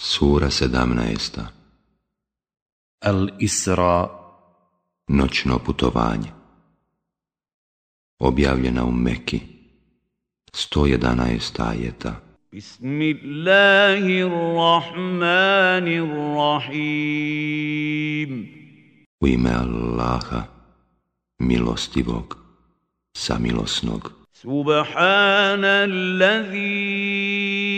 Sura sedamnaesta. Al-Isra Noćno putovanje. Objavljena u Meki 111 ajeta. Bismillahirrahmanirrahim. U ime Allaha, milostivog, samilosnog. Subhanallazi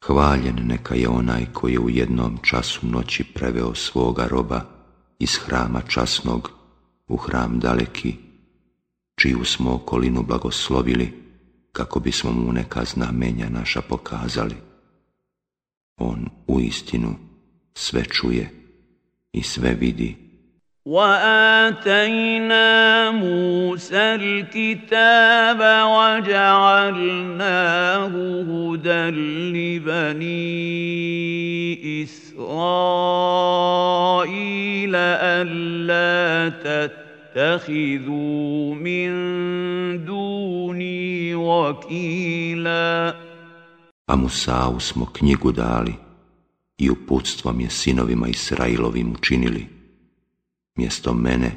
Hvaljen neka je onaj koji je u jednom času noći preveo svoga roba iz hrama časnog u hram daleki, čiju smo okolinu blagoslovili, kako bismo mu neka znamenja naša pokazali. On u istinu sve čuje i sve vidi. وآتينا موسى الكتاب وجعلناه هدى لبني إسرائيل ألا تتخذوا من دوني وكيلا. A Musa'u smo knjigu dali i uputstvom je sinovima Israilovim učinili. Mjesto mene,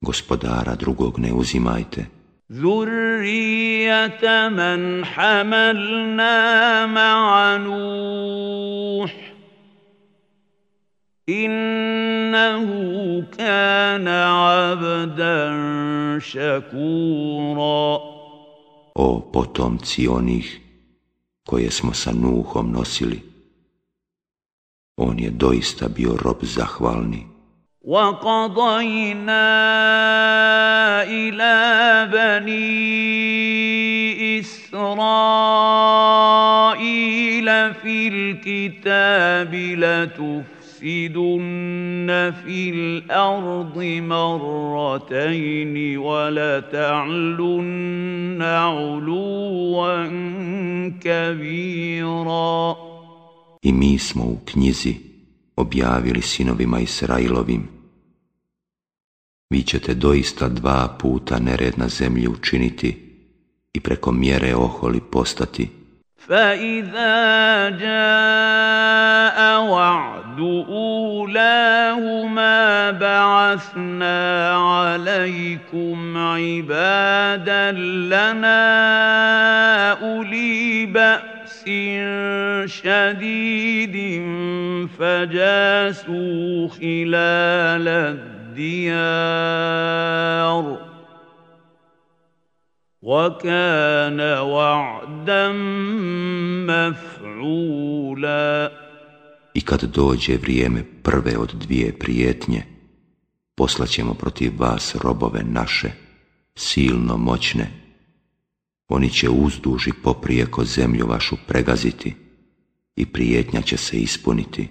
gospodara drugog ne uzimajte. Man hamalna ma'a Nuh Innahu kana abdan šakura O potomci onih koje smo sa Nuhom nosili, on je doista bio rob zahvalni. وقضينا إلى بني إسرائيل في الكتاب لتفسدن في الأرض مرتين ولتعلن علوا كبيرا. I mi smo u knjizi objavili sinovima Israilovim vi ćete doista dva puta nered na zemlji učiniti i preko mjere oholi postati. فَإِذَا جَاءَ وَعْدُ أُولَاهُمَا بَعَثْنَا عَلَيْكُمْ عِبَادًا لَنَا أُولِي بَأْسٍ شَدِيدٍ فَجَاسُوا خِلَالَ الديار وكان وعدا مفعولا I kad dođe vrijeme prve od dvije prijetnje, poslaćemo protiv vas robove naše, silno moćne. Oni će uzduži poprijeko zemlju vašu pregaziti i prijetnja će se ispuniti.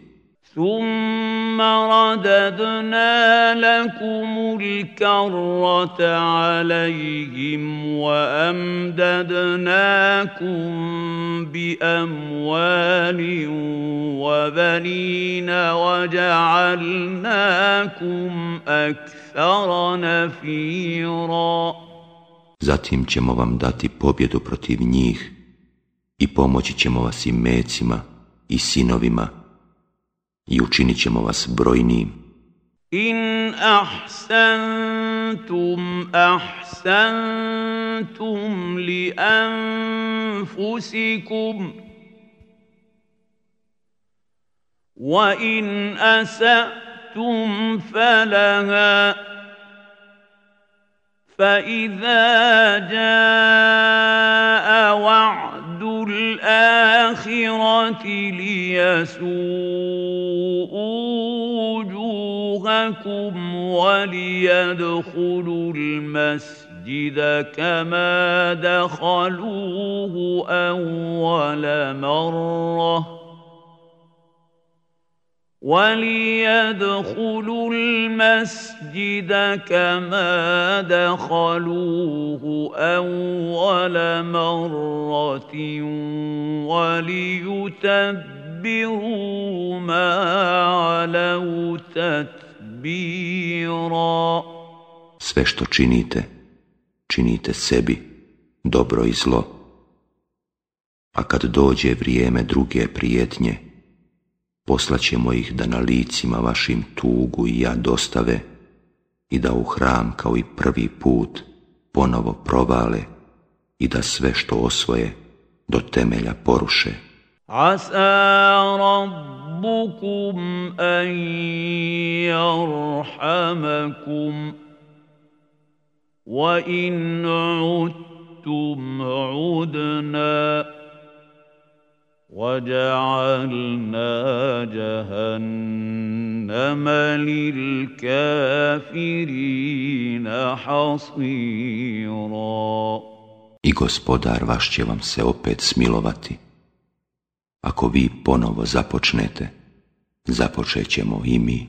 ثم رددنا لكم الكرة عليهم وأمددناكم بأموال وبنين وجعلناكم أكثر نفيرا Zatim ćemo vam dati pobjedu protiv njih i pomoći ćemo vas i mecima i sinovima i učinit ćemo vas brojnim. In ahsantum ahsantum li anfusikum wa in asatum falaha فإذا جاء وعد الآخرة ليسوء وجوهكم وليدخلوا المسجد كما دخلوه أول مرة. وليدخلوا المسجد كما دخلوه أول مرة وليتبروا ما علوا تتبيرا Sve što činite, činite sebi, dobro i zlo. A kad dođe vrijeme druge prijetnje, poslaćemo ih da na licima vašim tugu i ja dostave i da u hram kao i prvi put ponovo provale i da sve što osvoje do temelja poruše. Asa ربكم أن يرحمكم وإن عدتم عدنا وجعلنا جهنم للكافرين حصيرا. I gospodar vaš će vam se opet smilovati Ako vi ponovo započnete, započet ćemo i mi.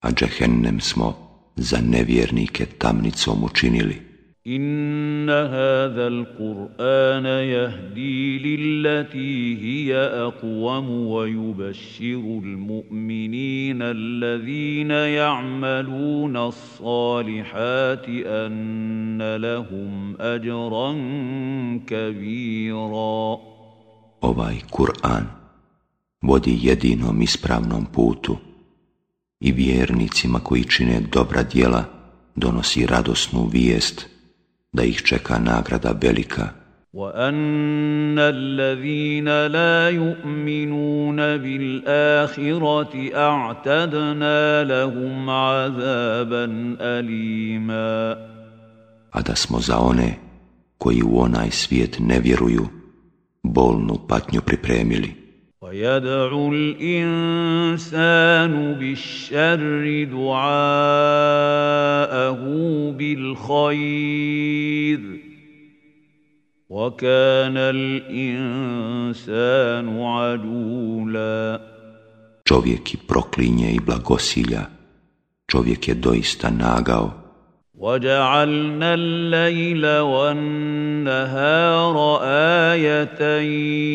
A džehennem smo za nevjernike tamnicom učinili. إن هذا القرآن يهدي للتي هي أقوم ويبشر المؤمنين الذين يعملون الصالحات أن لهم أجرا كبيرا Ovaj Kur'an vodi jedinom ispravnom putu i vjernicima koji čine dobra djela donosi radosnu vijest da ih čeka nagrada velika. وأن الذين لا يؤمنون بالآخرة أعتدنا لهم عذابا أليما A da smo za one koji u onaj svijet ne vjeruju, bolnu patnju pripremili. ويدعو الإنسان بالشر دعاءه بالخير وكان الإنسان عجولا Čovjek i proklinje i blagosilja, čovjek je doista nagao. وجعلنا الليل والنهار آيتين.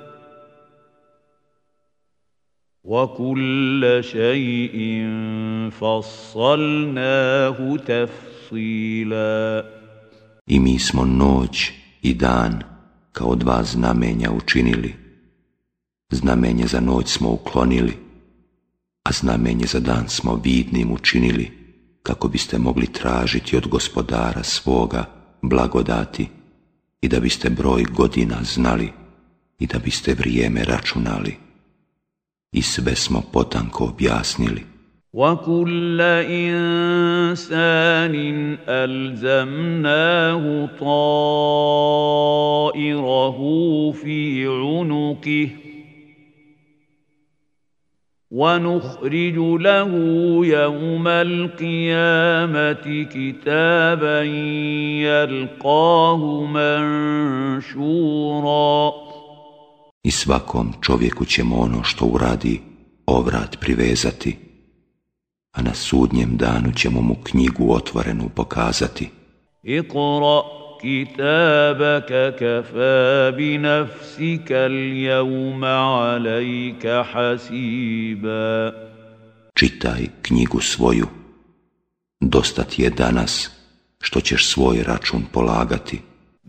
وكل شيء فصلناه تفصيلا I mi smo noć i dan kao dva znamenja učinili. Znamenje za noć smo uklonili, a znamenje za dan smo vidnim učinili, kako biste mogli tražiti od gospodara svoga blagodati i da biste broj godina znali i da biste vrijeme računali I sve smo potanko objasnili. وَكُلَّ إِنسَانٍ أَلْزَمْنَاهُ طَائِرَهُ فِي عُنُقِهِ ونخرج له يوم القيامة كتابا يلقاه منشورا i svakom čovjeku ćemo ono što uradi ovrat privezati, a na sudnjem danu ćemo mu knjigu otvorenu pokazati. Iqra kitabaka kafa bi nafsika al-yawma alayka hasiba. Čitaj knjigu svoju, dosta ti je danas što ćeš svoj račun polagati.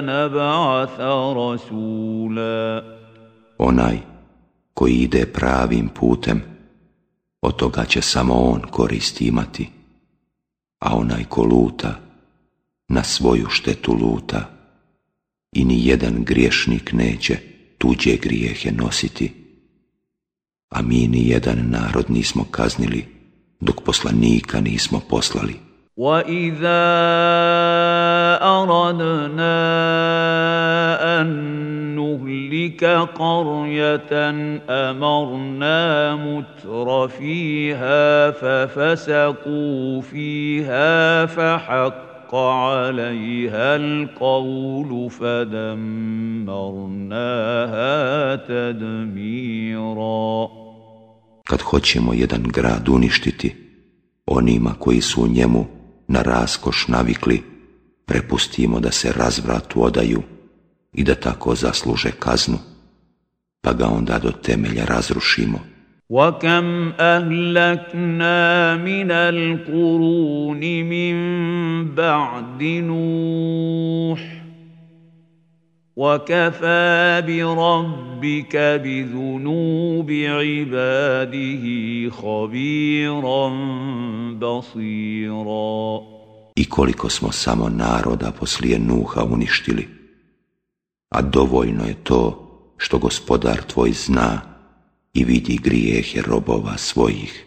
نبعث رسولا Onaj koji ide pravim putem, od toga će samo on koristi imati, a onaj ko luta, na svoju štetu luta i ni jedan griješnik neće tuđe grijehe nositi. A mi ni jedan narod nismo kaznili, dok poslanika nismo poslali. وَإِذَا أَرَدْنَا أَن نُهْلِكَ قَرْيَةً أَمَرْنَا مُتْرَ فِيهَا فَفَسَقُوا فِيهَا فَحَقَّ حق عليها القول فدمرناها تدميرا. Kad hoćemo jedan grad uništiti, onima koji su u njemu na raskoš navikli, prepustimo da se razvratu odaju i da tako zasluže kaznu, pa ga onda do temelja razrušimo. وكم اهلكنا من القرون من بعد نوح وكفى بربك بذنوب عباده خبيرا بصيرا I koliko smo samo naroda poslije Nuha uništili, a dovoljno je to što gospodar tvoj zna i vidi grijehe robova svojih.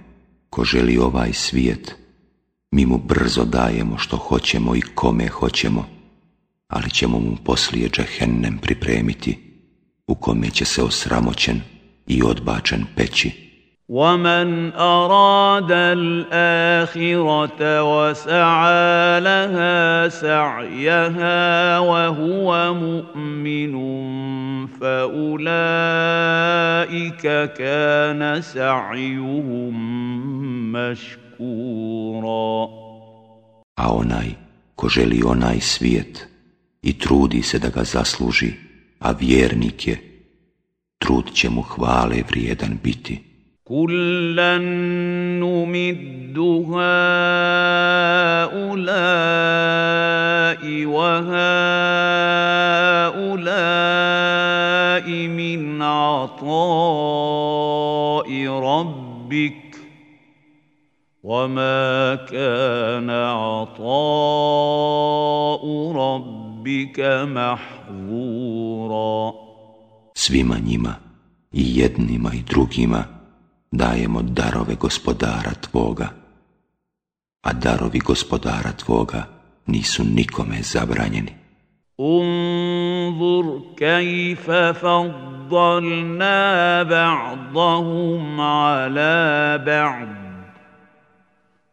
ko želi ovaj svijet, mi mu brzo dajemo što hoćemo i kome hoćemo, ali ćemo mu poslije džehennem pripremiti, u kome će se osramoćen i odbačen peći. ومن أراد الآخرة وسعى لها سعيها وهو مؤمن فأولئك كان سعيهم مشكورا A onaj ko želi onaj svijet i trudi se da ga zasluži, a vjernik je, trud će mu hvale vrijedan biti. كلا نمد هؤلاء وهؤلاء من عطاء ربك وما كان عطاء ربك محظورا. Svima njima, i jednima i drugima, dajemo darove gospodara tvoga, a darovi gospodara tvoga nisu nikome zabranjeni. انظر كيف فضلنا بعضهم على بعض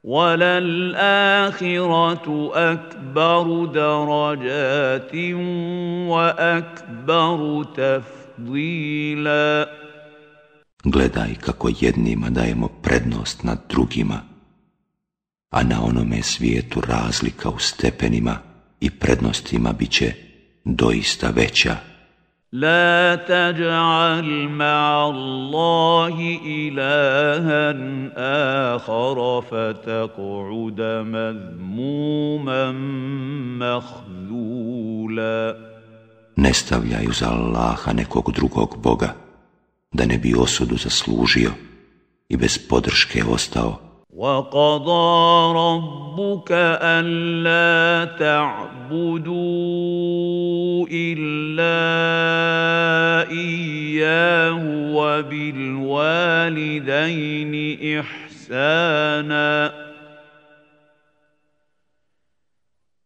وللآخرة أكبر درجات وأكبر تفضيلاً Gledaj kako jednima dajemo prednost nad drugima, a na onome svijetu razlika u stepenima i prednostima bit će doista veća. La taj'al ma'a Allahi ilahan akhara fataq'uda madhmuman mahzula. Ne stavljaj uz Allaha nekog drugog Boga, da ne bi osudu zaslužio i bez podrške ostao. وَقَضَى رَبُّكَ أَلَّا تَعْبُدُوا إِلَّا إِيَّاهُ وَبِالْوَالِدَيْنِ إِحْسَانًا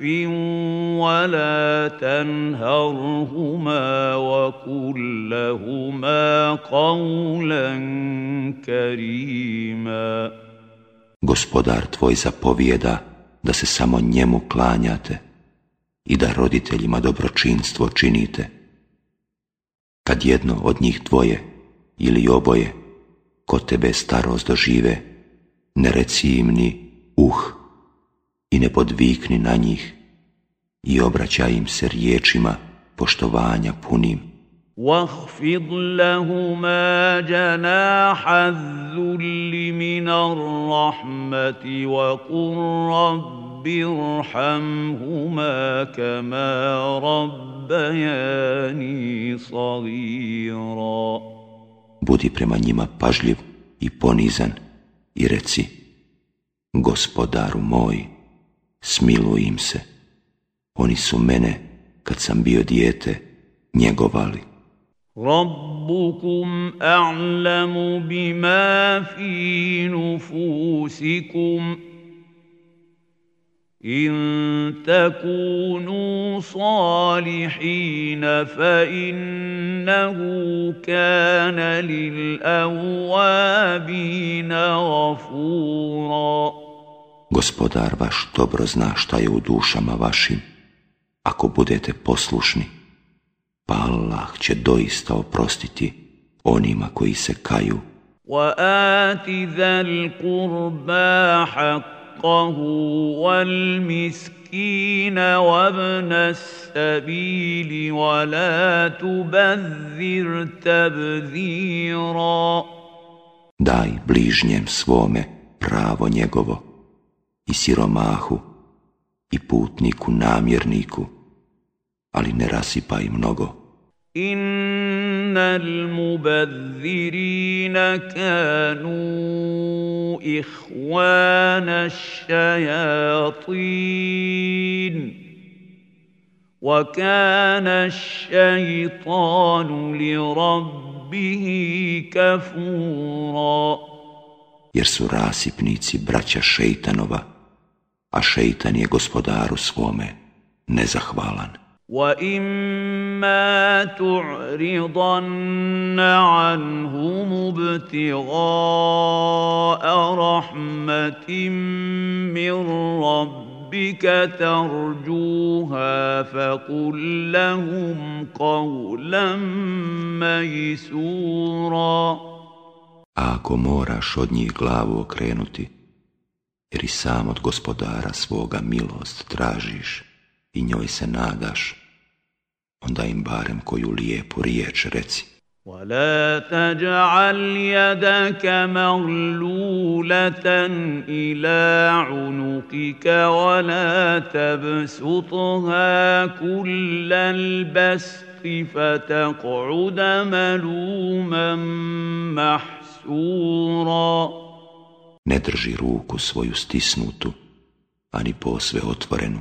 ولا تنهرهما وقل لهما قولا كريما Gospodar tvoj zapovijeda da se samo njemu klanjate i da roditeljima dobročinstvo činite. Kad jedno od njih dvoje ili oboje kod tebe starost dožive, ne reci im ni uh i ne podvikni na njih i obraćaj im se riječima poštovanja punim. واخفض لهما جناح الذل من الرحمة وقل رب ارحمهما كما ربياني صغيرا Budi prema njima pažljiv i ponizan i reci Gospodaru moj, smiluj im se. Oni su mene, kad sam bio dijete, njegovali. ربكم أعلم بما في نفوسكم إن تكونوا صالحين فإنه كان للأوابين غفوراً Gospodar vaš dobro zna šta je u dušama vašim. Ako budete poslušni, pa Allah će doista oprostiti onima koji se kaju. وَآتِ ذَا الْقُرْبَى حَقَّهُ وَالْمِسْكِينَ وَابْنَ السَّبِيلِ وَلَا تُبَذِّرْ تَبْذِيرًا Daj bližnjem svome pravo njegovo i siromahu i putniku namjerniku, ali ne rasipaj mnogo. Innal mubazzirina kanu ihwana shayatin وكان الشيطان لربه كفورا jer su rasipnici braća šeitanova a šeitan je gospodaru svome nezahvalan. وَإِمَّا تُعْرِضَنَّ عَنْهُمُ ابْتِغَاءَ رَحْمَةٍ مِّن رَّبِّكَ تَرْجُوهَا فَقُل لَّهُمْ قَوْلًا مَّيْسُورًا A ako moraš od njih glavu okrenuti, jer i sam od gospodara svoga milost tražiš i njoj se nadaš, onda im barem koju lijepu riječ reci. ولا تجعل يدك مغلولة إلى عنقك ولا تبسطها كل البسط فتقعد ملوما محسورا ne drži ruku svoju stisnutu, ani posve otvorenu,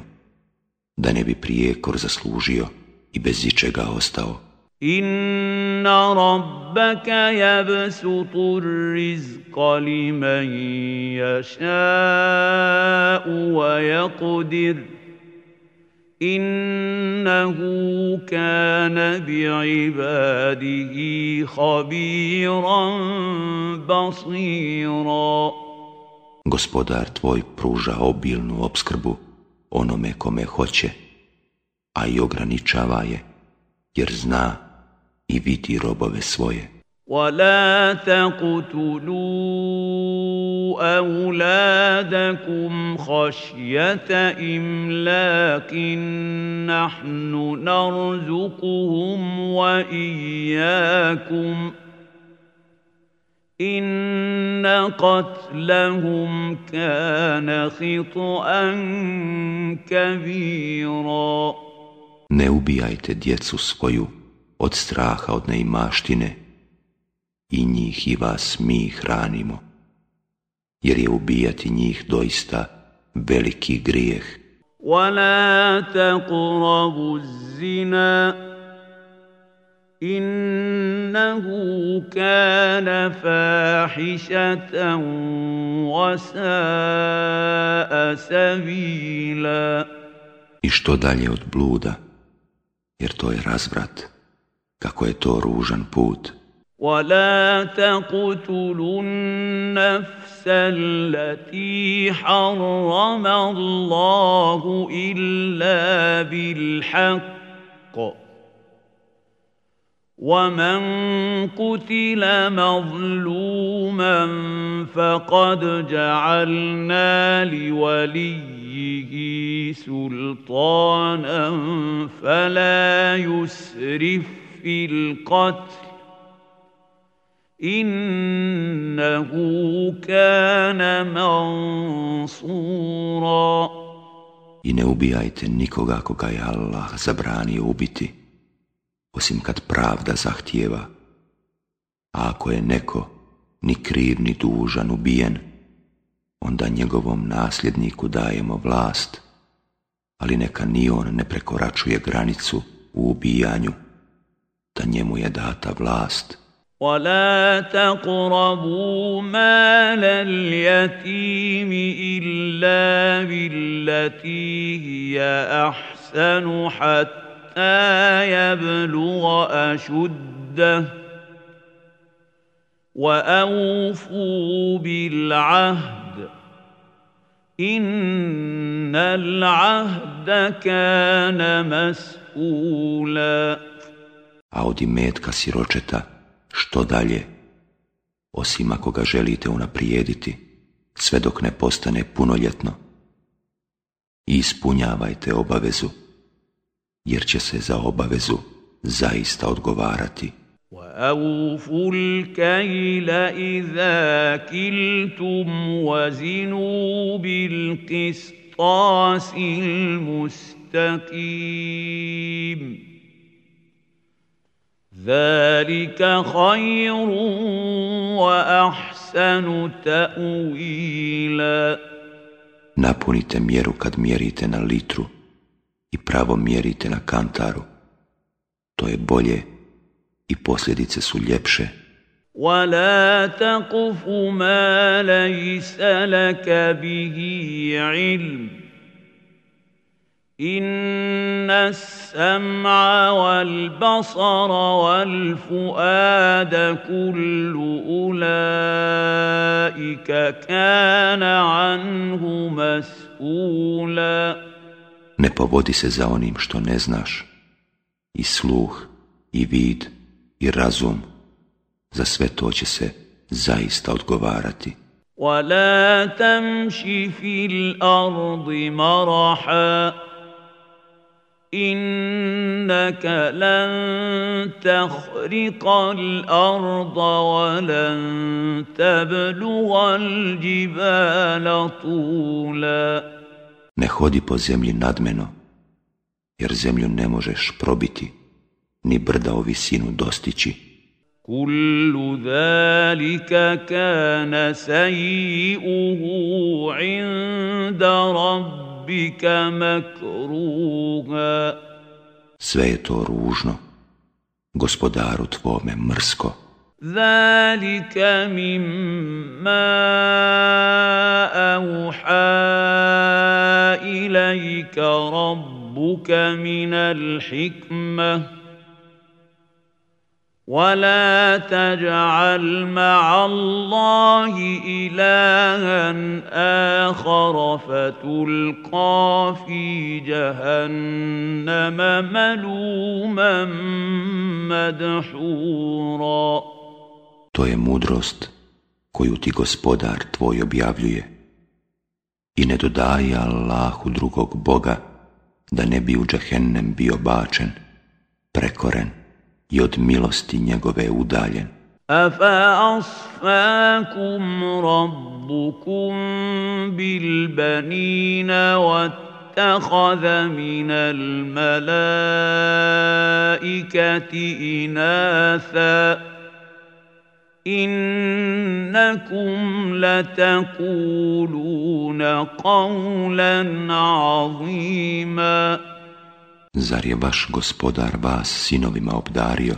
da ne bi prijekor zaslužio i bez ičega ostao. Inna rabbaka yabsutu rizqa liman yasha'u wa yaqdir. Innahu kana bi'ibadihi khabiran basira. Gospodar tvoj pruža obilnu obskrbu onome kome hoće, a i ograničava je, jer zna i vidi robove svoje. ولا تقتلوا أولادكم خشية إملاق نحن نرزقهم وإياكم ۖ إن قتلهم كان خطأ كبيرا Ne ubijajte djecu svoju od straha od neimaštine i njih i vas mi hranimo, jer je ubijati njih doista veliki grijeh. ولا تقربوا الزنا إنه كان فاحشة وساء سبيلا. I što dalje od bluda, jer to je razvrat, kako je to ružan put. ولا تقتلوا النفس التي حرم الله إلا بالحق. ومن قتل مظلوما فقد جعلنا لوليه سلطانا فلا يسرف في القتل انه كان منصورا إن ne ubijajte nikoga koga je Allah zabranio. osim kad pravda zahtijeva. A ako je neko ni kriv ni dužan ubijen, onda njegovom nasljedniku dajemo vlast, ali neka ni on ne prekoračuje granicu u ubijanju, da njemu je data vlast. ولا تقربوا مال اليتيم الا بالتي هي احسن حتى يبلغ اشده واوفوا بالعهد ان العهد كان مسؤولا a od imetka siročeta što dalje, osim ako ga želite unaprijediti, sve dok ne postane punoljetno. I ispunjavajte obavezu, jer će se za obavezu zaista odgovarati. وَأَوْفُوا الْكَيْلَ إِذَا كِلْتُمْ وَزِنُوا بِالْقِسْطَاسِ الْمُسْتَقِيمِ ذلك خير وأحسن تأويلا Napunite mjeru kad mjerite na litru i pravo mjerite na kantaru. To je bolje i posljedice su ljepše. ولا تقف ما ليس لك به علم ان السمع والبصر والفؤاد كل اولئك كان عنه مسؤولا Ne povodi se za onim što ne znaš, i sluh, i vid, i razum, za sve to će se zaista odgovarati. ولا تمش في الارض مرحا إنك لن تخرق الأرض ولن تبلغ الجبال طولا ne hodi po zemlji nadmeno, jer zemlju ne možeš probiti, ni brda o visinu dostići. Kullu zalika kana saji'uhu inda rabbika makruha. Sve je to ružno, gospodaru tvome mrsko. ذلك مما أوحى إليك ربك من الحكمة. ولا تجعل مع الله إلها آخر فتلقى في جهنم ملوما مدحورا. To je mudrost koju ti gospodar tvoj objavljuje i ne dodaje Allahu drugog Boga da ne bi u džahennem bio bačen, prekoren i od milosti njegove udaljen. أفأصفاكم ربكم بالبنين واتخذ من الملائكة إناثا إنكم لتقولون قولا عظيما Zar je vaš gospodar vas sinovima obdario,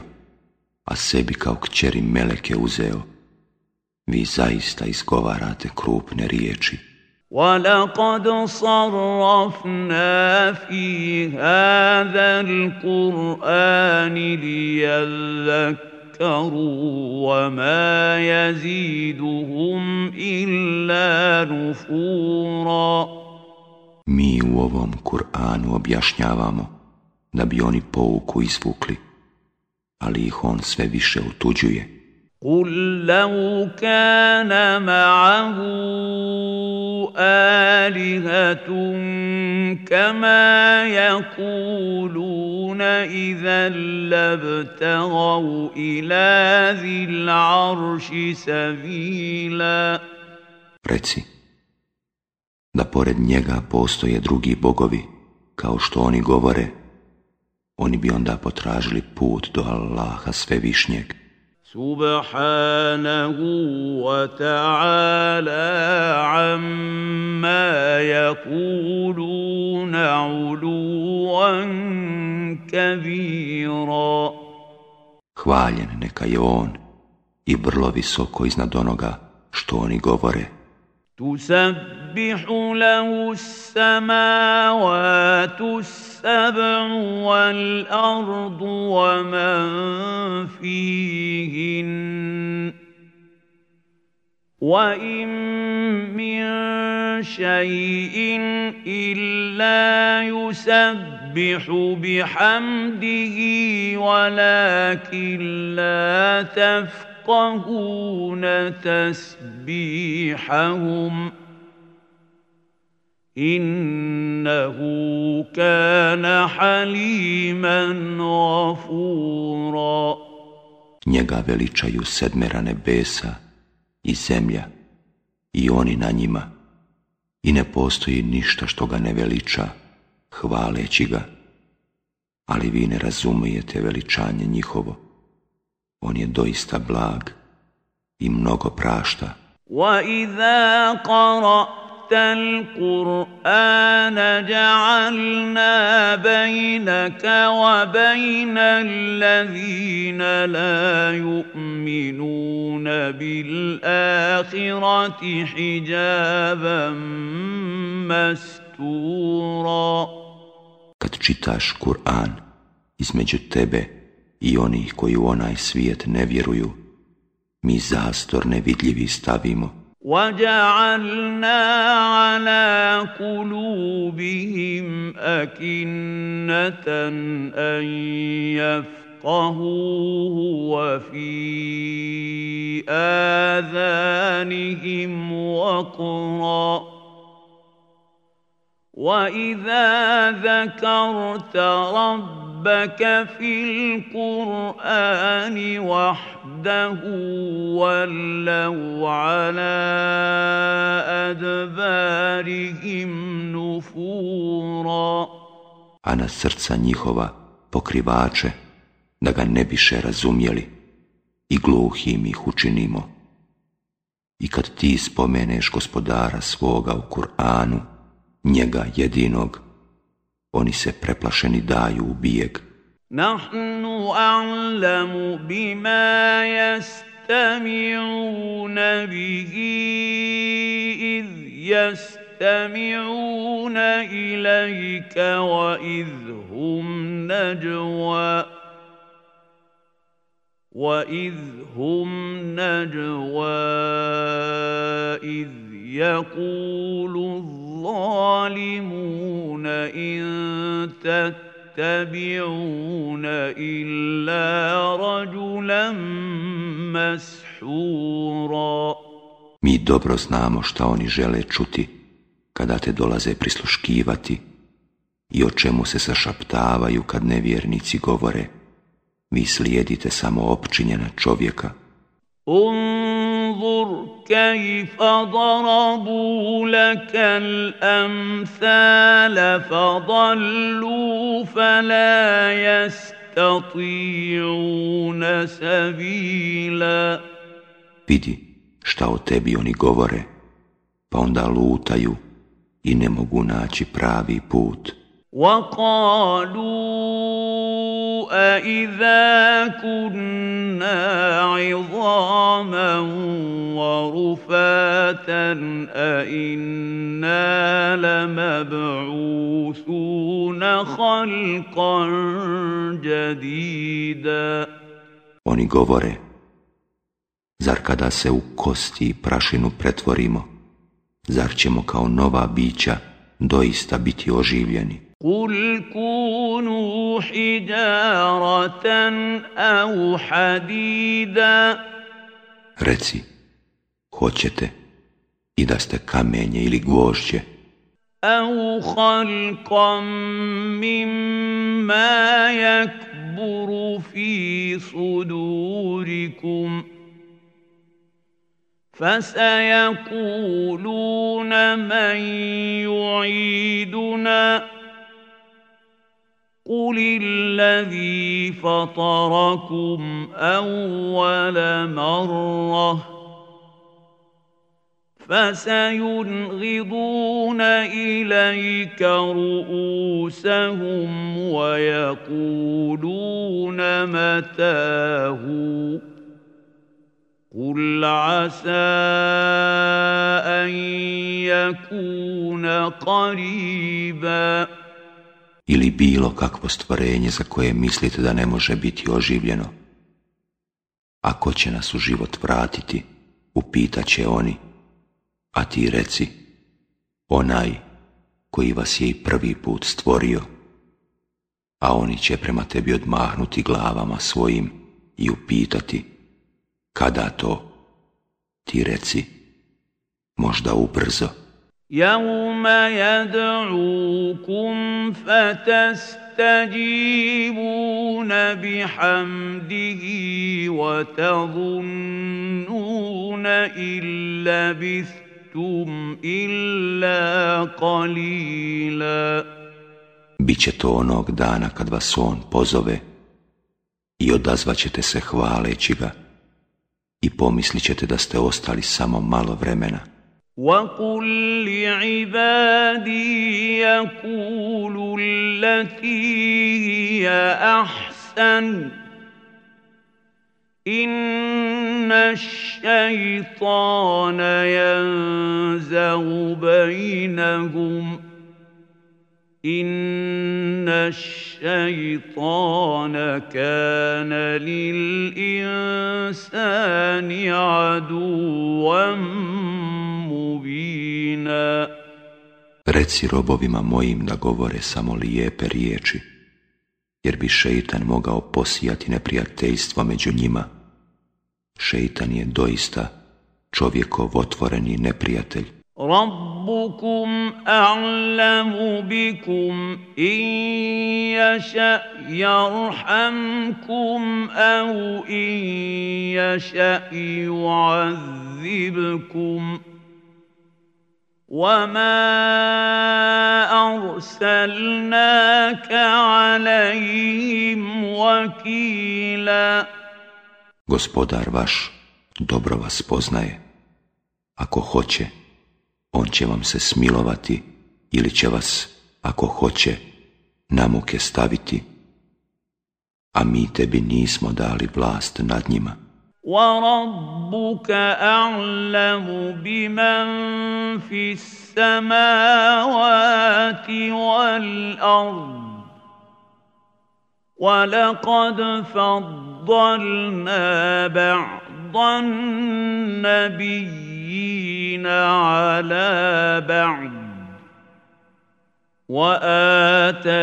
a sebi kao kćeri meleke uzeo? Vi zaista izgovarate krupne riječi. وَلَقَدْ صَرَّفْنَا فِي هَذَا الْقُرْآنِ لِيَذَّكَّرُوا وَمَا يَزِيدُهُمْ إِلَّا نُفُورًا Mi u ovom Kur'anu objašnjavamo da bi oni pouku izvukli, ali ih on sve više utuđuje. قل لو كان معه آلهة كما يقولون إذا لابتغوا إلى ذي العرش سبيلا Reci, da pored njega postoje drugi bogovi, kao što oni govore, oni bi onda potražili put do Allaha svevišnjeg. سبحانه وتعالى عما يقولون علوا كبيرا Hvaljen neka je on i vrlo visoko iznad onoga što oni govore. تسبح له السماوات السبع والأرض ومن فيهن وإن من شيء إلا يسبح بحمده ولكن لا تفقهون تسبيحهم. إنه كان حليما غفورا Njega veličaju sedmera nebesa i zemlja i oni na njima i ne postoji ništa što ga ne veliča, hvaleći ga. Ali vi ne razumijete veličanje njihovo. On je doista blag i mnogo prašta. وإذا قرأت القرآن جعلنا بينك وبين الذين لا يؤمنون بالآخرة حجابا مستورا Kad čitaš Kur'an, između tebe i onih koji u onaj svijet ne vjeruju, mi zastor nevidljivi stavimo وجعلنا على قلوبهم أكنة أن يفقهوه وفي آذانهم وقرا. وإذا ذكرت ربك في القرآن وحده ولوا على أدبارهم نفورا a na srca njihova pokrivače, da ga ne biše razumjeli i gluhim ih učinimo. I kad ti spomeneš gospodara svoga u Kur'anu, njega jedinog, oni se preplašeni daju u bijeg. Nahnu a'lamu bima yastami'una bihi iz yastami'una ilajka wa iz hum najwa وإذ هم نجوى إذ يقول الظالمون إن تتبعون إلا رجلا مسحورا Mi dobro znamo šta oni žele čuti kada te dolaze prisluškivati i o čemu se sašaptavaju kad nevjernici govore. Vi slijedite samo opčinjena čovjeka انظر كيف ضربوا لك الامثال فضلوا فلا يستطيعون سبيلا Vidi šta o tebi oni govore, pa onda lutaju i ne mogu naći pravi put. وقالوا أإذا كنا عظاما ورفاتا أإنا لمبعوثون خلقا جديدا Oni govore, zar kada se u kosti i prašinu pretvorimo, zar ćemo kao nova bića doista biti oživljeni? قل كونوا حجارة أو حديدا. Reci, hoćete i da ste kamenje ili gvožđe, أو خلقا مما يكبر في صدوركم فسيقولون من يعيدنا قل الذي فطركم أول مرة فسينغضون إليك رؤوسهم ويقولون متاه قل عسى أن يكون قريبا ili bilo kakvo stvorenje za koje mislite da ne može biti oživljeno. Ako će nas u život vratiti, upitat će oni, a ti reci, onaj koji vas je i prvi put stvorio, a oni će prema tebi odmahnuti glavama svojim i upitati, kada to? Ti reci, možda ubrzo. يوم يدعوكم فتستجيبون بحمده وتظنون إن لبثتم إلا قليلا Biće to onog dana kad vas on pozove i odazvat ćete se hvaleći ga i pomislit ćete da ste ostali samo malo vremena. وقل لعبادي يقولوا التي هي احسن ان الشيطان ينزغ بينهم ان الشيطان كان للانسان عدوا مبينا Reci robovima mojim da govore samo lijepe riječi, jer bi šeitan mogao posijati neprijateljstvo među njima. Šeitan je doista čovjekov otvoreni neprijatelj. ربكم اعلم بكم ان يشا يرحمكم أو ان يشا يعذبكم وما ارسلناك عليهم وكيلا Gospodar vaš dobro vas poznaje. Ako hoće, on će vam se smilovati ili će vas, ako hoće, na muke staviti, a mi tebi nismo dali vlast nad njima. وربك اعلم بمن في السماوات والارض ولقد فضلنا بعض النبيين على بعض واتينا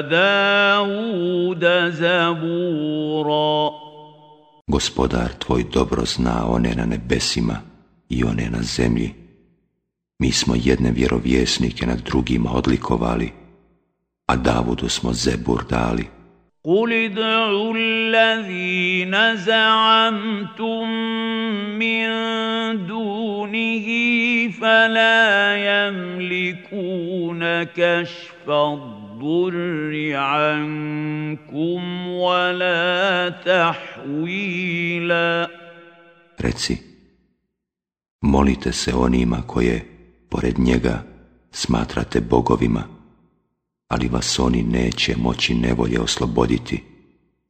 داود زبورا Gospodar tvoj dobro zna one na nebesima i one na zemlji. Mi smo jedne vjerovjesnike nad drugima odlikovali, a Davudu smo zebur dali. قل ادعوا الذين زعمتم من دونه فلا يملكون كشف الضر عنكم ولا تحويلا Reci, molite se onima koje, pored njega, smatrate bogovima, ali vas oni neće moći nevolje osloboditi,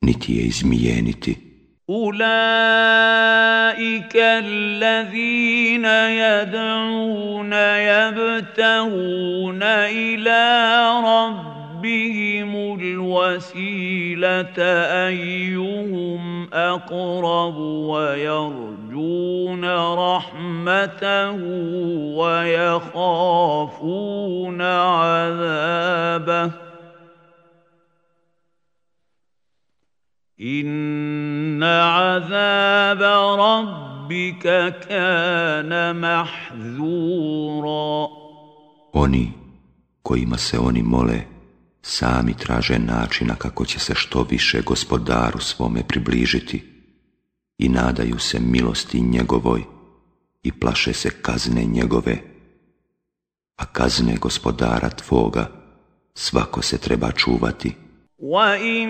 niti je izmijeniti. أولئك الذين يدعون يبتغون إلى بهم الوسيلة أيهم أقرب ويرجون رحمته ويخافون عذابه إن عذاب ربك كان محذورا. Oni kojima se oni mole, sami traže načina kako će se što više gospodaru svome približiti i nadaju se milosti njegovoj i plaše se kazne njegove, a kazne gospodara tvoga svako se treba čuvati. Wa in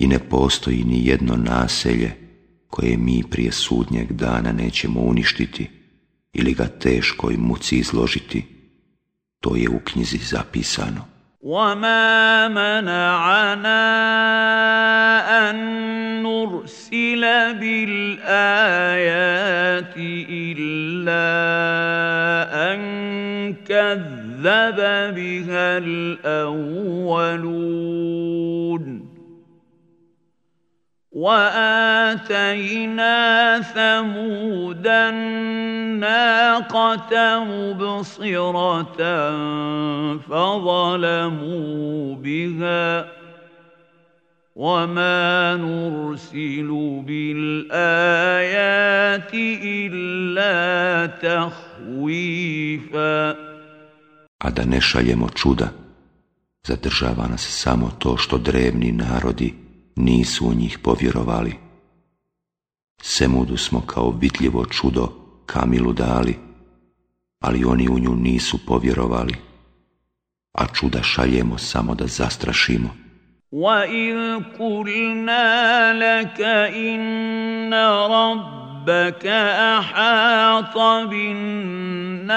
i ne postoji ni jedno naselje koje mi prije sudnjeg dana nećemo uništiti ili ga teškoj muci izložiti. To je u knjizi zapisano. وما منعنا أن نرسل بالآيات إلا أن كذب بها الأولون وآتينا ثمود الناقة مبصرة فظلموا بها وما نرسل بالآيات إلا تخويفا. A da ne čuda, zadržava nas samo to što drevni narodi nisu u njih povjerovali. Semudu smo kao vidljivo čudo Kamilu dali, ali oni u nju nisu povjerovali, a čuda šaljemo samo da zastrašimo. وَإِذْ قُلْنَا لَكَ إِنَّ رَبَّكَ أَحَاطَ بِالنَّاسِ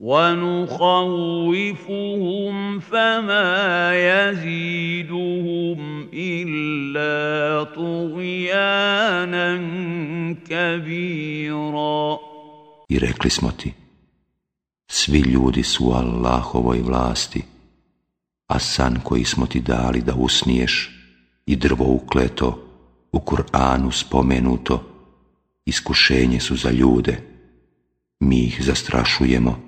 ونخوفهم فما يزيدهم إلا طغيانا كبيرا I rekli smo ti, svi ljudi su u Allahovoj vlasti, a san koji smo ti dali da usniješ i drvo ukleto, u Kur'anu spomenuto, iskušenje su za ljude. Mi ih zastrašujemo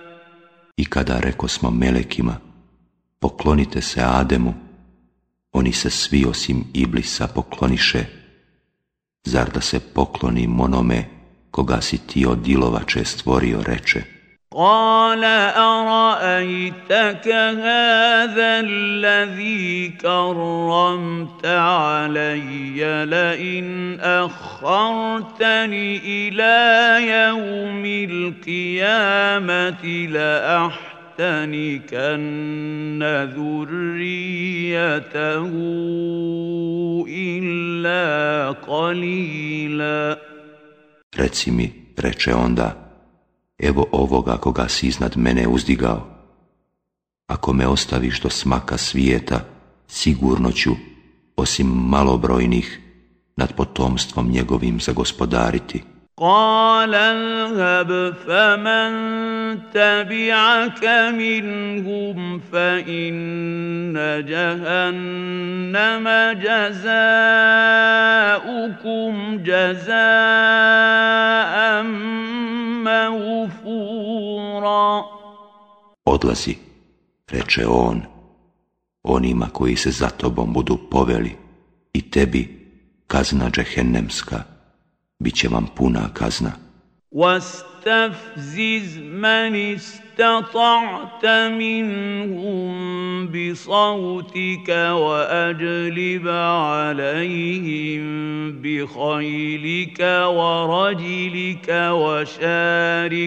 I kada reko smo melekima, poklonite se Ademu, oni se svi osim Iblisa pokloniše, Zar da se poklonim onome koga si ti od dilovače stvorio, reče قال أرأيتك هذا الذي كرمت علي لئن أخرتني إلى يوم القيامة لأحتنكن ذريته إلا قليلا. Reci mi, evo ovoga koga si iznad mene uzdigao. Ako me ostaviš do smaka svijeta, sigurno ću, osim malobrojnih, nad potomstvom njegovim zagospodariti. قال اذهب فمن تبعك منهم فإن جهنم جزاؤكم جزاء موفورا Odlazi, reče on, onima koji se za tobom budu poveli i tebi kazna džehennemska Bit će vam puna kazna. واستفزز من استطعت منهم بصوتك واجلب عليهم بخيلك ورجلك وشاركهم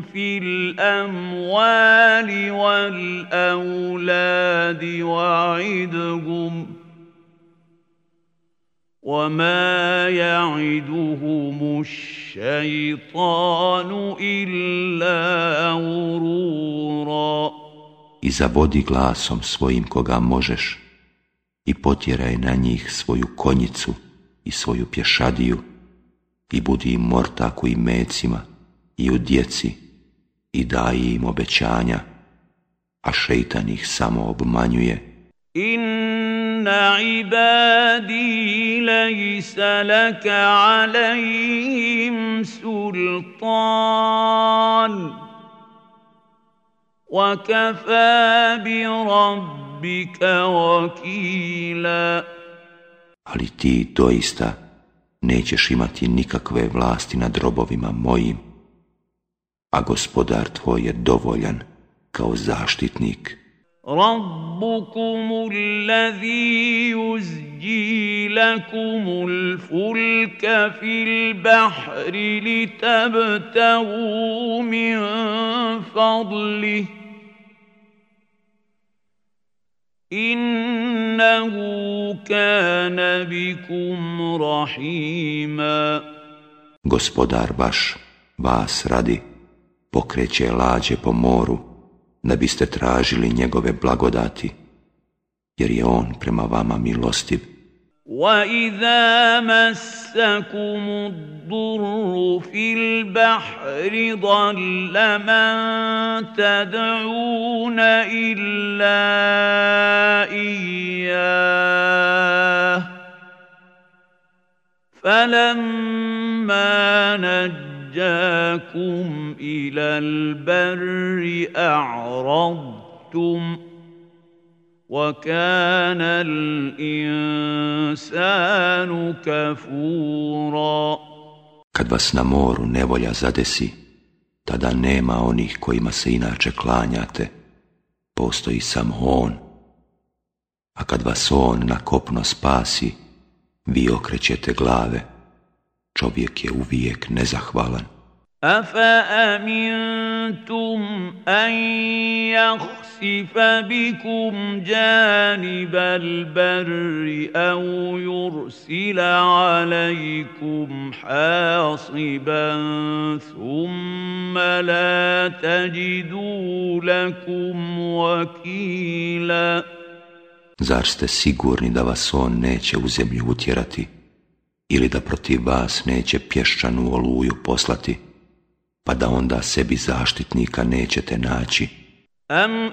في الاموال والاولاد وعدهم وما يعدهم الشيطان إلا غرورا I zavodi glasom svojim koga možeš i potjeraj na njih svoju konjicu i svoju pješadiju i budi im mortaku i mecima i u djeci i daj im obećanja, a šeitan ih samo obmanjuje. إن عبادي ليس لك عليهم سلطان وكفى بربك وكيلا Ali ti doista nećeš imati nikakve vlasti nad robovima mojim, a gospodar tvoj je dovoljan kao zaštitnik. ربكم الذي يزجي لكم الفلك في البحر لتبتغوا من فضله إنه كان بكم رحيما. Gospodar vaš vas radi pokreće lađe po moru da biste tražili njegove blagodati, jer je on prema vama milostiv. وَإِذَا مَسَّكُمُ الضُّرُّ فِي الْبَحْرِ ضَلَّ مَن تَدْعُونَ إِلَّا إِيَّاهُ فَلَمَّا نَجَّاكُمْ إِلَى الْبَرِّ أَعْرَضْتُمْ وَكَانَ الْإِنسَانُ كَفُورًا Kad vas na moru nevolja zadesi, tada nema onih kojima se inače klanjate, postoji samo on. A kad vas on na kopno spasi, vi okrećete glave. Čovjek je uvijek nezahvalan. أفأمنتم أن يخسف بكم جانب البر أو يرسل عليكم حاصبا ثم لا تجدوا لكم وكيلا Zar ste sigurni da vas on neće u zemlju utjerati ili da protiv vas neće pješčanu oluju poslati, pa da onda sebi zaštitnika nećete naći? أم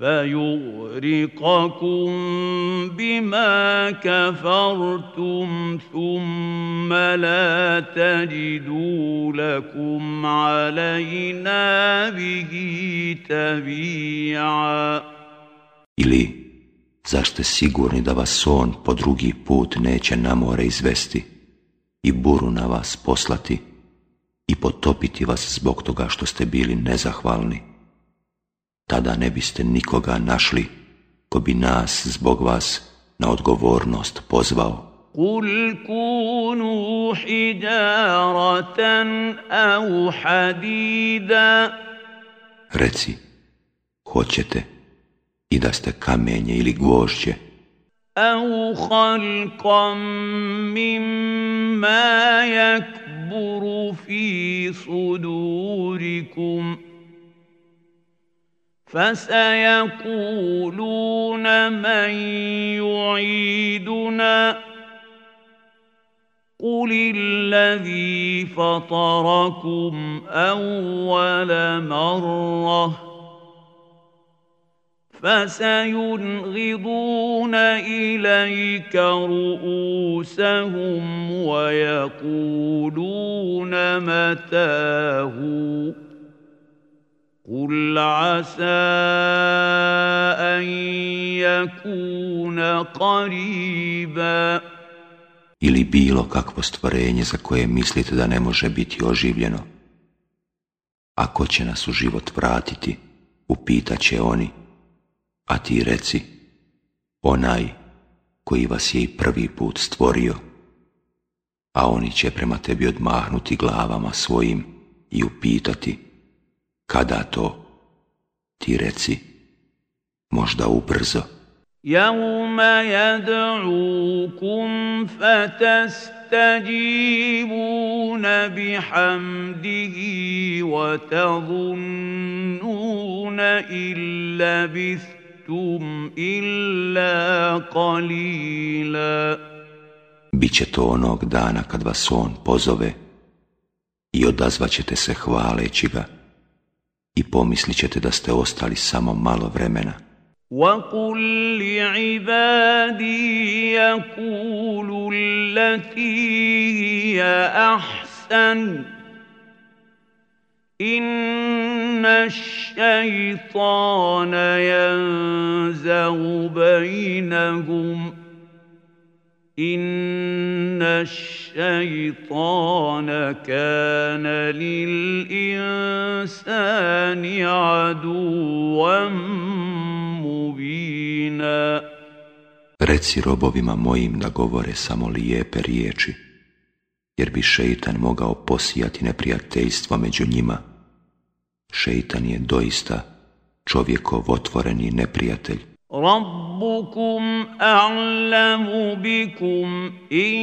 فيغرقكم بما كفرتم ثم لا تجدوا لكم علينا به تبيعا Ili, zašto sigurni da vas on po drugi put neće na more izvesti i buru na vas poslati i potopiti vas zbog toga što ste bili nezahvalni? tada ne biste nikoga našli ko bi nas zbog vas na odgovornost pozvao. قل كونوا حجارة أو حديدا Reci, hoćete i da ste kamenje ili gvožđe. أو خلقا مما يكبر في صدوركم فسيقولون من يعيدنا قل الذي فطركم أول مرة فسينغضون إليك رؤوسهم ويقولون متاه قل عسى أن يكون قريبا ili bilo kakvo stvorenje za koje mislite da ne može biti oživljeno. Ako će nas u život vratiti, upitat će oni, a ti reci, onaj koji vas je i prvi put stvorio, a oni će prema tebi odmahnuti glavama svojim i upitati, kada to? Ti reci, možda ubrzo. Jaume yad'ukum fatastajibuna bihamdihi wa tadhunnuna illa bistum illa qalila. Biće to onog dana kad vas on pozove i odazvaćete se hvaleći ga i pomislit ćete da ste ostali samo malo vremena. وَقُلْ لِعِبَادِي يَقُولُوا الَّتِي هِيَ أَحْسَنُ إِنَّ الشَّيْطَانَ يَنزَغُ بَيْنَهُمْ إن الشيطان كان للإنسان عدوا مبينا Reci robovima mojim da govore samo lijepe riječi, jer bi šeitan mogao posijati neprijateljstvo među njima. Šeitan je doista čovjekov otvoreni neprijatelj. ربكم اعلم بكم ان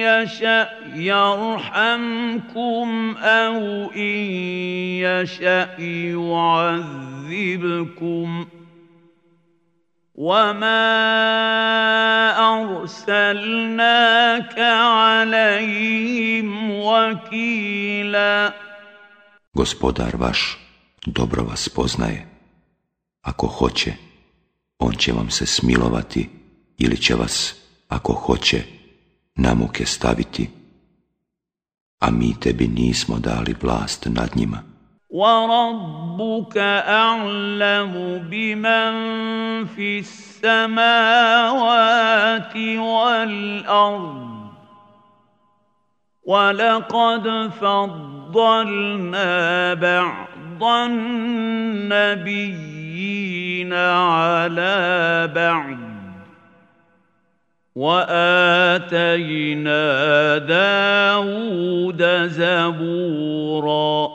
يشا يرحمكم أو ان يشا يعذبكم وما ارسلناك عليهم وكيلا Gospodar vaš dobro vas poznaje. Ako hoće, on će vam se smilovati ili će vas, ako hoće, na muke staviti, a mi tebi nismo dali vlast nad njima. وَرَبُّكَ أَعْلَمُ بِمَنْ فِي السَّمَاوَاتِ وَالْأَرْضِ وَلَقَدْ فَضَّلْنَا بَعْضَ النَّبِيِّينَ النبيين على بعض وآتينا داود زبورا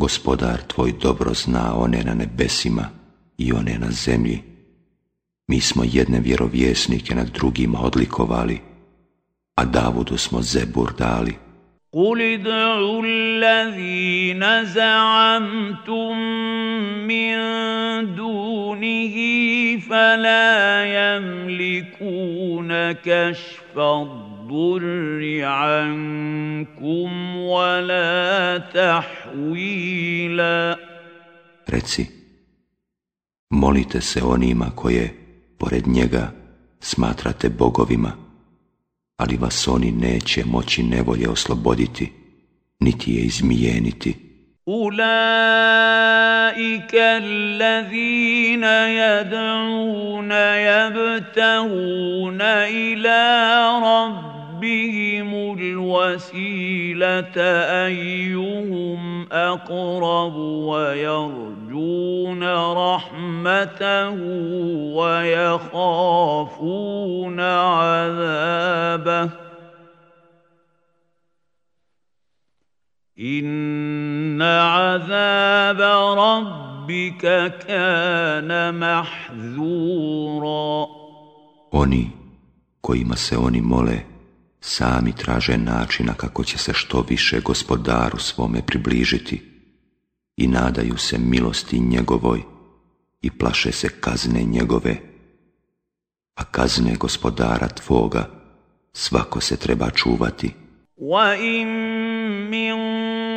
Gospodar tvoj dobro zna one na nebesima i one na zemlji. Mi smo jedne vjerovjesnike nad drugima odlikovali, a Davudu smo zebur dali. قل ادعوا الذين زعمتم من دونه فلا يملكون كشف الضر عنكم ولا تحويلا Reci, molite se onima koje, pored njega, smatrate bogovima, ali vas oni neće moći nevolje osloboditi, niti je izmijeniti. أولئك الذين يدعون يبتغون إلى ربهم الوسيلة أيهم أقرب ويرجون رحمته ويخافون عذابه إن عذاب ربك كان محذورا. Oni kojima se oni mole, sami traže načina kako će se što više gospodaru svome približiti i nadaju se milosti njegovoj i plaše se kazne njegove. A kazne gospodara tvoga svako se treba čuvati. Wa.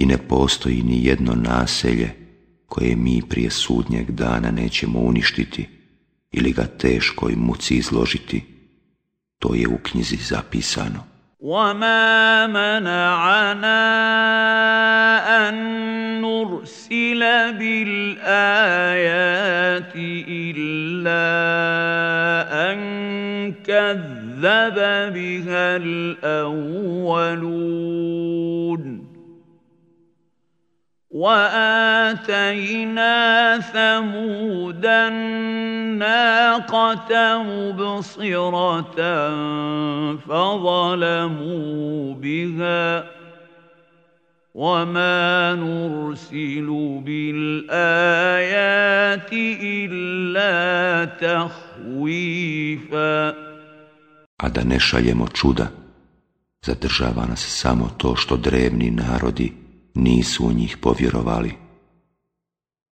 I ne postoji ni jedno naselje koje mi prije sudnjeg dana nećemo uništiti ili ga teškoj muci izložiti. To je u knjizi zapisano. وما منعنا أن نرسل بالآيات إلا أن كذب بها الأولون وآتينا ثمود الناقة مبصرة فظلموا بها وما نرسل بالآيات إلا تخويفا. A da ne šaljemo čuda, zadržava nas samo to što drevni narodi nisu u njih povjerovali.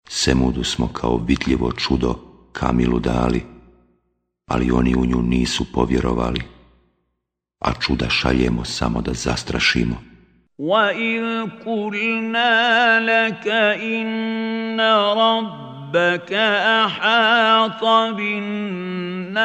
Semudu smo kao vidljivo čudo Kamilu dali, ali oni u nju nisu povjerovali, a čuda šaljemo samo da zastrašimo. وَإِذْ قُلْنَا لَكَ إِنَّ رَبَّكَ أَحَاطَ بِالنَّاسِ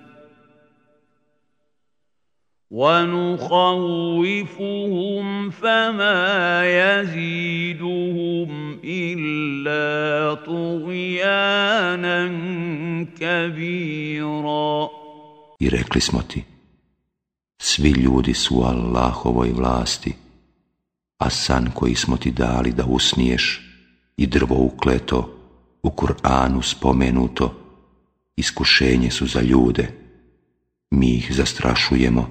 ونخوفهم فما يزيدهم إلا طغيانا كبيرا I rekli smo ti, svi ljudi su u Allahovoj vlasti, a san koji smo ti dali da usniješ i drvo ukleto, u Kur'anu spomenuto, iskušenje su za ljude. Mi ih zastrašujemo,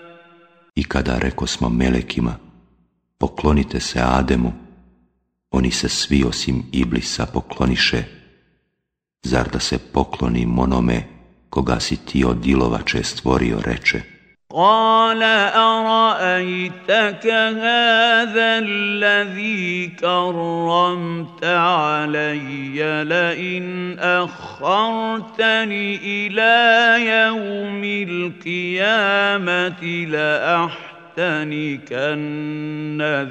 I kada reko smo melekima, Poklonite se Ademu, oni se svi osim Iblisa pokloniše, zar da se poklonim onome koga si ti od dilovače stvorio, reče. قال أرأيتك هذا الذي كرمت علي لئن أخرتني إلى يوم القيامة لأحتنكن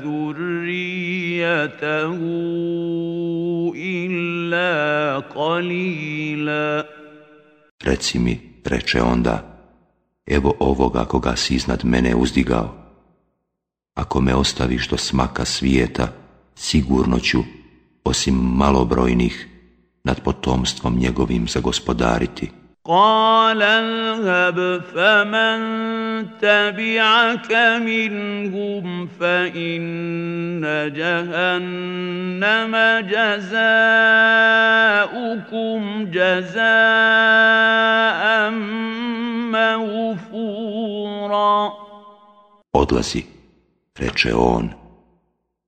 ذريته إلا قليلا. Reci mi, evo ovoga koga si iznad mene uzdigao. Ako me ostaviš do smaka svijeta, sigurno ću, osim malobrojnih, nad potomstvom njegovim zagospodariti. قال اذهب فمن تبعك منهم فإن جهنم جزاؤكم جزاء موفورا Odlazi, reče on,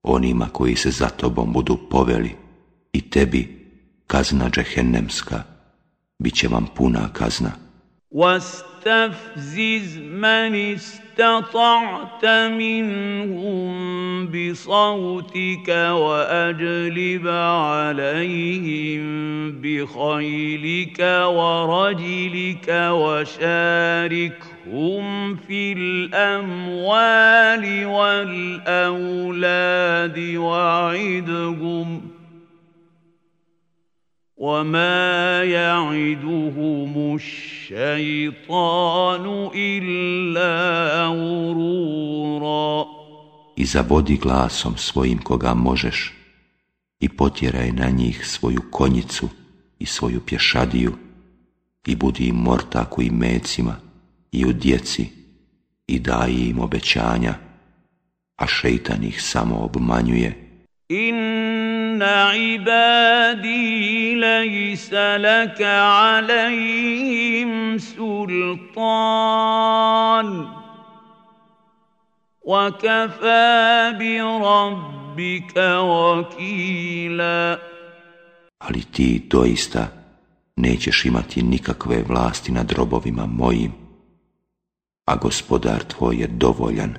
onima koji se za tobom budu poveli i tebi kazna džehennemska Bit će vam puna kazna. واستفزز من استطعت منهم بصوتك واجلب عليهم بخيلك ورجلك وشاركهم في الاموال والاولاد وعدهم وما يعدهم الشيطان إلا غرورا I zavodi glasom svojim koga možeš i potjeraj na njih svoju konjicu i svoju pješadiju i budi im mortaku i mecima i u djeci i daj im obećanja, a šeitan ih samo obmanjuje. إن عبادي ليس لك عليهم سلطان وكفى بربك وكيلا Ali ti doista nećeš imati nikakve vlasti nad robovima mojim, a gospodar tvoj je dovoljan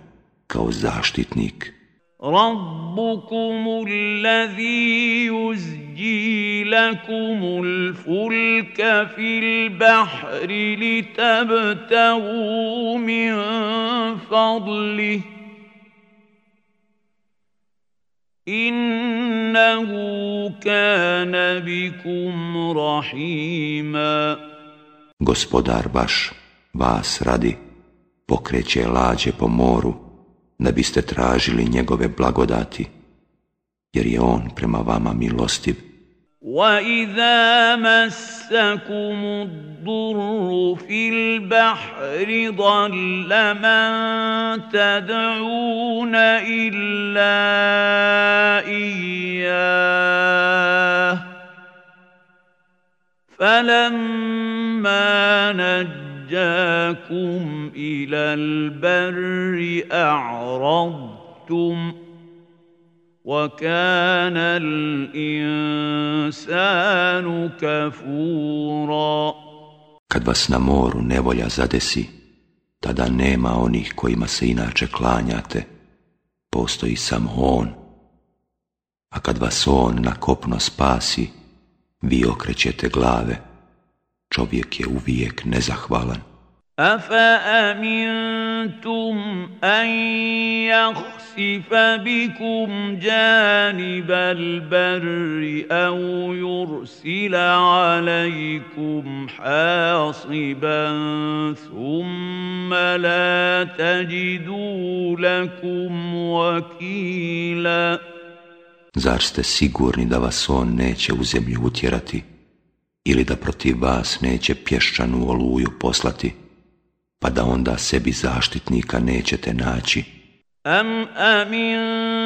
kao zaštitnik. ربكم الذي يزجي لكم الفلك في البحر لتبتغوا من فضله إنه كان بكم رحيما. Gospodar vaš vas radi pokreće lađe po moru da biste tražili njegove blagodati, jer je on prema vama milostiv. وَإِذَا مَسَّكُمُ الضُّرُّ فِي الْبَحْرِ ضَلَّ مَن تَدْعُونَ إِلَّا إِيَّاهُ فَلَمَّا نَجَّاكُمْ نجاكم إلى البر أعرضتم وكان الإنسان كفورا Kad vas na moru nevolja zadesi, tada nema onih kojima se inače klanjate, postoji samo On. A kad vas On na kopno spasi, vi okrećete glave Čovjek je uvijek nezahvalan. أفأمنتم أن يخسف بكم جانب البر أو يرسل عليكم حاصبا ثم لا تجدوا لكم وكيلا Zar ste sigurni da vas on neće u zemlju utjerati? Ili da protiv vas neće pješčanu oluju poslati, pa da onda sebi zaštitnika nećete naći. Am amin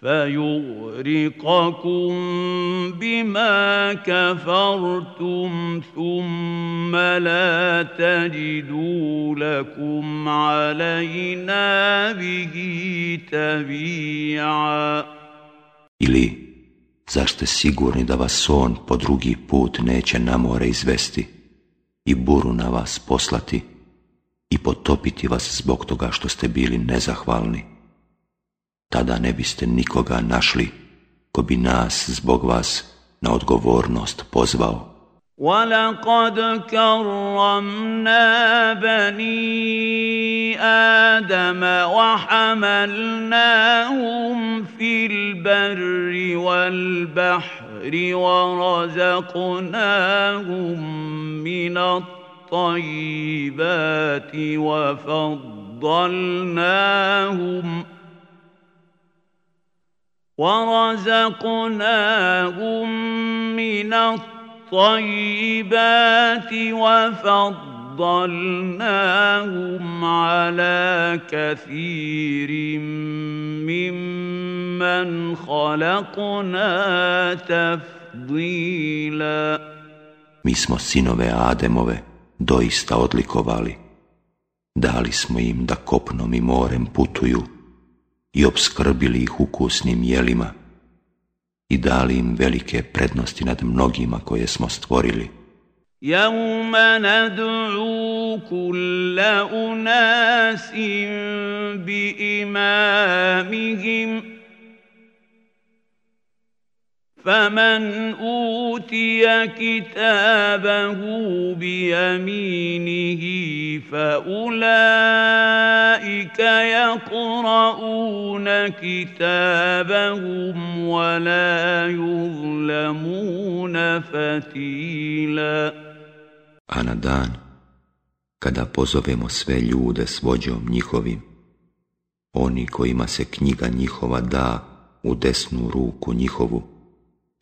فيغرقكم بما كفرتم ثم لا تجدوا لكم علينا به تبيعا Ili, zašto sigurni da vas on po drugi put neće na more izvesti i buru na vas poslati i potopiti vas zbog toga što ste bili nezahvalni? Tada ne biste nikoga našli ko bi nas zbog vas na odgovornost pozvao. وَلَقَدْ كَرَّمْنَا بَنِي آدَمَ وَحَمَلْنَاهُمْ فِي الْبَرِّ وَالْبَحْرِ وَرَزَقْنَاهُمْ مِنَ الطَّيِّبَاتِ وَفَضَّلْنَاهُمْ ۖ ورزقناهم من الطيبات وفضلناهم على كثير ممن خلقنا تفضيلا Mi smo sinove Ademove doista odlikovali. Dali smo im da kopnom i morem putuju i obskrbili ih ukusnim jelima i dali im velike prednosti nad mnogima koje smo stvorili. يَوْمَ نَدْعُو كُلَّ أُنَاسٍ بِإِمَامِهِمْ فمن اوتي كتابه بيمينه فاولئك يقرؤون كتابهم ولا يظلمون فتيلا A na dan, kada pozovemo sve ljude s vođom njihovim, oni kojima se knjiga njihova da u desnu ruku njihovu,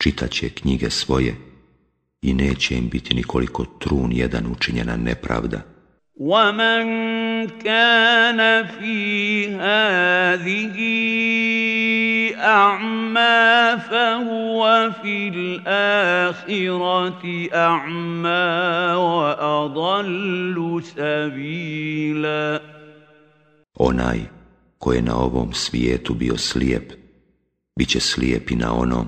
čitat će knjige svoje i neće im biti nikoliko trun jedan učinjena nepravda. وَمَنْ كَانَ فِي هَذِهِ أَعْمَى فَهُوَ فِي الْآخِرَةِ أَعْمَى وَأَضَلُّ سَبِيلًا Onaj ko je na ovom svijetu bio slijep, bit će slijep i na onom,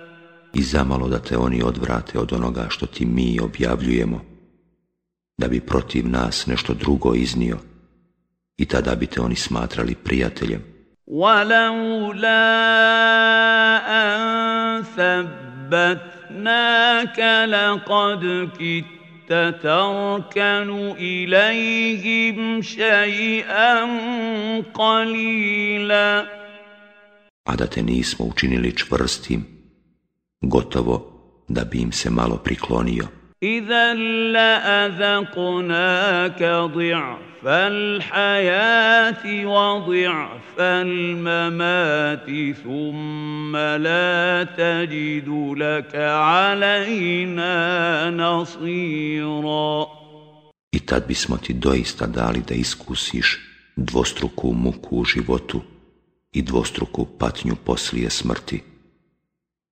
i zamalo da te oni odvrate od onoga što ti mi objavljujemo, da bi protiv nas nešto drugo iznio i tada bi te oni smatrali prijateljem. وَلَوْلَا أَن ثَبَّتْنَاكَ لَقَدْ كِدتَّ تَرْكَنُ إِلَيْهِمْ شَيْئًا قَلِيلًا A da te nismo učinili čvrstim, gotovo da bi im se malo priklonio. wa I tad bismo ti doista dali da iskusiš dvostruku muku u životu i dvostruku patnju poslije smrti.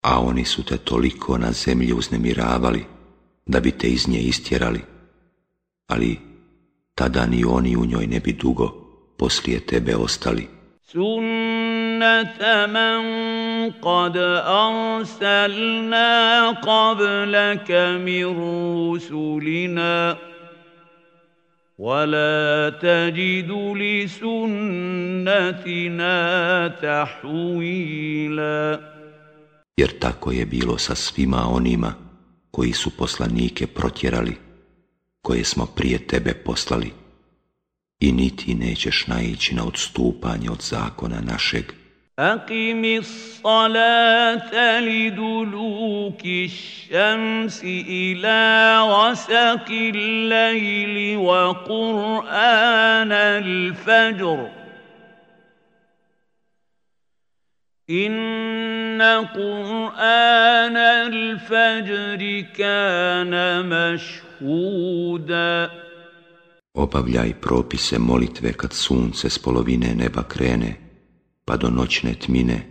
A oni su te toliko na zemlji uznemiravali, da bi te iz nje istjerali, ali tada ni oni u njoj ne bi dugo poslije tebe ostali. سنة من قد أرسلنا قبلك من رسلنا ولا تجد لسنتنا تحويلا Jer tako je bilo sa svima onima koji su poslanike protjerali, koje smo prije tebe poslali i niti nećeš naići na odstupanje od zakona našeg. أقم الصلاة لدلوك الشمس إلى غسق الليل وقرآن الفجر إن قرآن الفجر كان مشهوداً obavljaj propise molitve kad sunce s polovine neba krene, pa do noćne tmine,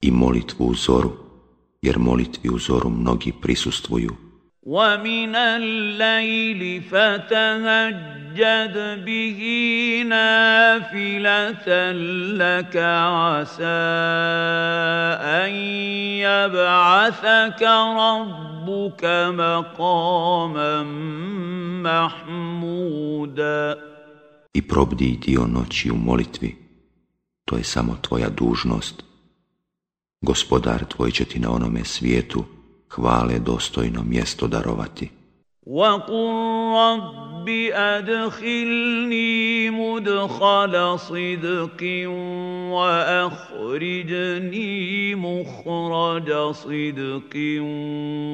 i molitvu u zoru, jer molitvi u zoru mnogi prisustvuju. وَمِنَ اللَّيْلِ فَتَهَجَّدْ بِهِ نَافِلَةً لَكَ عَسَىٰ أَن يَبْعَثَكَ رَبُّكَ مَقَامًا مَحْمُودًا I probdi dio noći u molitvi, to je samo tvoja dužnost. Gospodar tvoj će ti na onome svijetu hvale dostojno mjesto darovati. وَقُلْ رَبِّ أَدْخِلْنِي مُدْخَلَ صِدْقٍ وَأَخْرِجْنِي مُخْرَجَ صِدْقٍ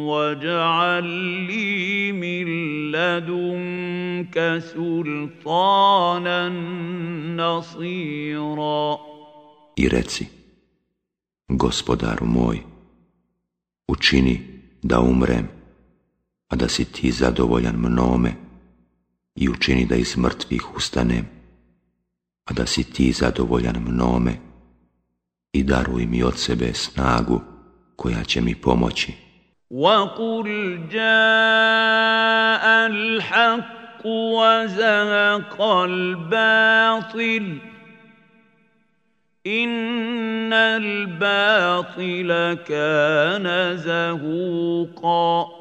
وَاجْعَل لِّي مِن لَّدُنكَ سُلْطَانًا نَّصِيرًا I reci, gospodaru moj, učini da umrem, a da si ti zadovoljan mnome i učini da iz mrtvih ustanem, a da si ti zadovoljan mnome i daruj mi od sebe snagu koja će mi pomoći. وَقُلْ جَاءَ الْحَقُّ وَزَهَقَ الْبَاطِلُ إِنَّ الْبَاطِلَ كَانَ زَهُوقًا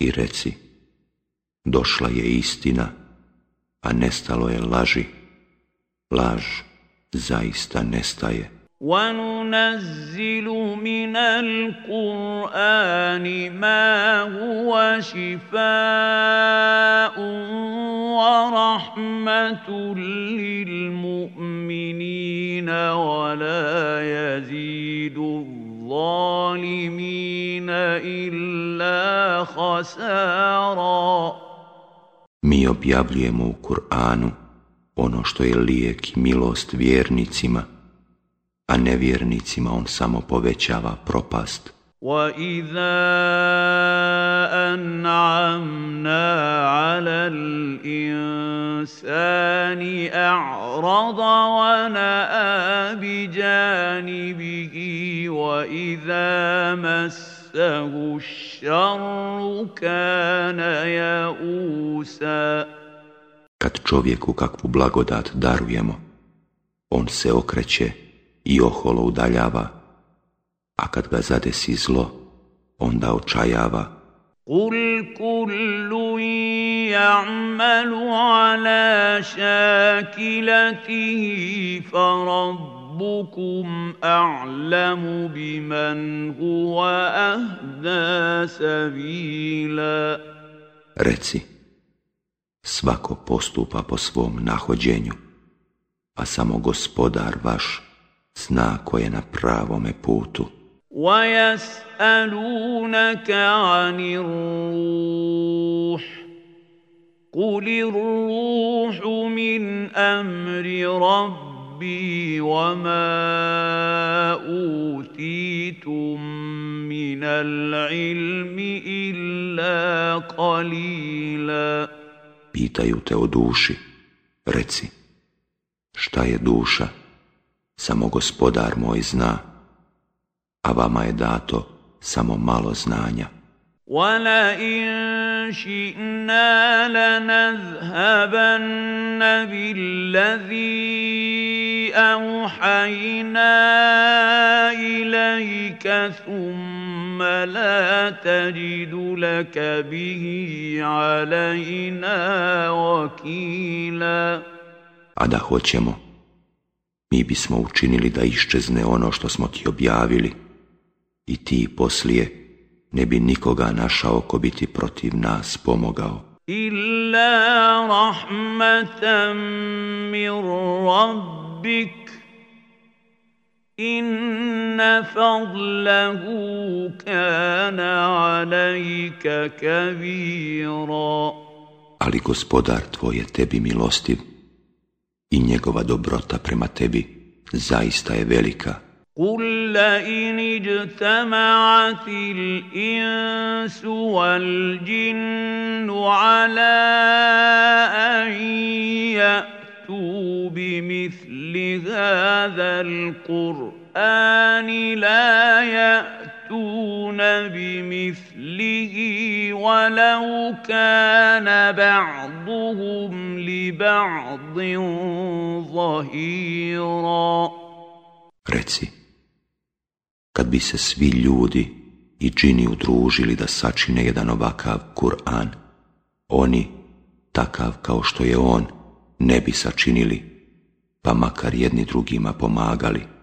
I reci, došla je istina, a nestalo je laži. Laž zaista nestaje. وَنُنَزِّلُ مِنَ الْقُرْآنِ مَا هُوَ شِفَاءٌ وَرَحْمَةٌ لِّلْمُؤْمِنِينَ وَلَا يَزِيدُ الظَّالِمِينَ إِلَّا خَسَارًا. Mi objavljujemo u Kur'anu ono što je lijek i milost vjernicima, a nevjernicima on samo povećava propast. وَإِذَا أَنْعَمْنَا عَلَى الْإِنسَانِ أَعْرَضَ وَنَأَىٰ بِجَانِبِهِ وَإِذَا مَسَّهُ الشَّرُّ كَانَ يَئُوسًا Kad čovjeku kakvu blagodat darujemo, on se okreće i oholo udaljava, a kad ga zadesi zlo, onda očajava. قُلْ كُلٌّ يَعْمَلُ عَلَى شَاكِلَتِهِ فَرَبُّكُمْ أَعْلَمُ بِمَنْ هُوَ أَهْدَىٰ سَبِيلًا Reci, svako postupa po svom nahođenju, a samo gospodar vaš zna ko je na pravome putu. وَيَسْأَلُونَكَ عَنِ الرُّوحِ قُلِ الرُّوحُ مِنْ أَمْرِ رَبِّي ربي وما أوتيتم من العلم إلا قليلا Pitaju te o duši, reci, šta je duša? Samo gospodar moj zna, a vama je dato samo malo znanja. ولئن شئنا لنذهبن بالذي أوحينا إليك ثم لا تجد لك به علينا وكيلا A da hoćemo, mi bismo učinili da iščezne ono što smo ti objavili. I ti poslije ne bi nikoga našao ko bi ti protiv nas pomogao. Illa rahmatan min rabbik. Inna fadlahu kana alejka kabira. Ali gospodar tvoj je tebi milostiv i njegova dobrota prema tebi zaista je velika. قل لئن اجتمعت الانس والجن على ان ياتوا بمثل هذا القران لا ياتون بمثله ولو كان بعضهم لبعض ظهيرا Reci, kad bi se svi ljudi i džini udružili da sačine jedan ovakav Kur'an, oni, takav kao što je on, ne bi sačinili, pa makar jedni drugima pomagali.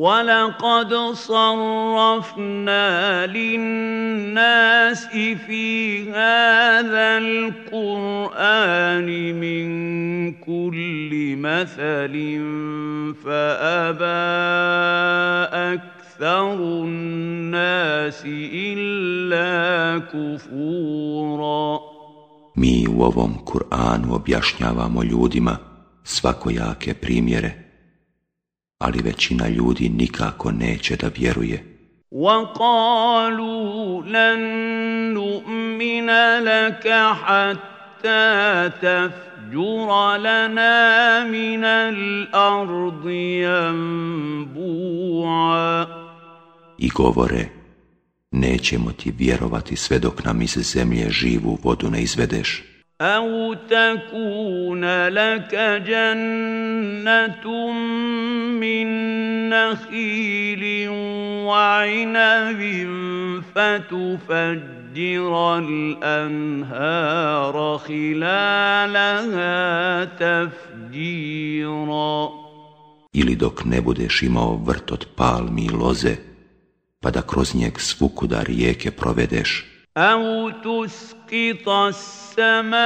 وَلَقَدْ صَرَّفْنَا لِلنَّاسِ فِي هَذَا الْقُرْآنِ مِنْ كُلِّ مَثَلٍ فَأَبَى أَكْثَرُ النَّاسِ إِلَّا كُفُورًا. Mi u ovom Kur'anu objašnjavamo ljudima svakojake primjere. ali većina ljudi nikako neće da vjeruje. وَقَالُوا لَن نُّؤْمِنَ لَكَ حَتَّى تَفْجُرَ لَنَا مِنَ الْأَرْضِ يَنبُوعًا I govore, nećemo ti vjerovati sve dok nam iz zemlje živu vodu ne izvedeš. أو تكون لك جنة من نخيل وعنب فتفجر الأنهار خلالها تفجيرا Ili dok ne budeš imao vrt od palmi i loze, pa da kroz njeg svukuda rijeke provedeš. أو تسقط السماء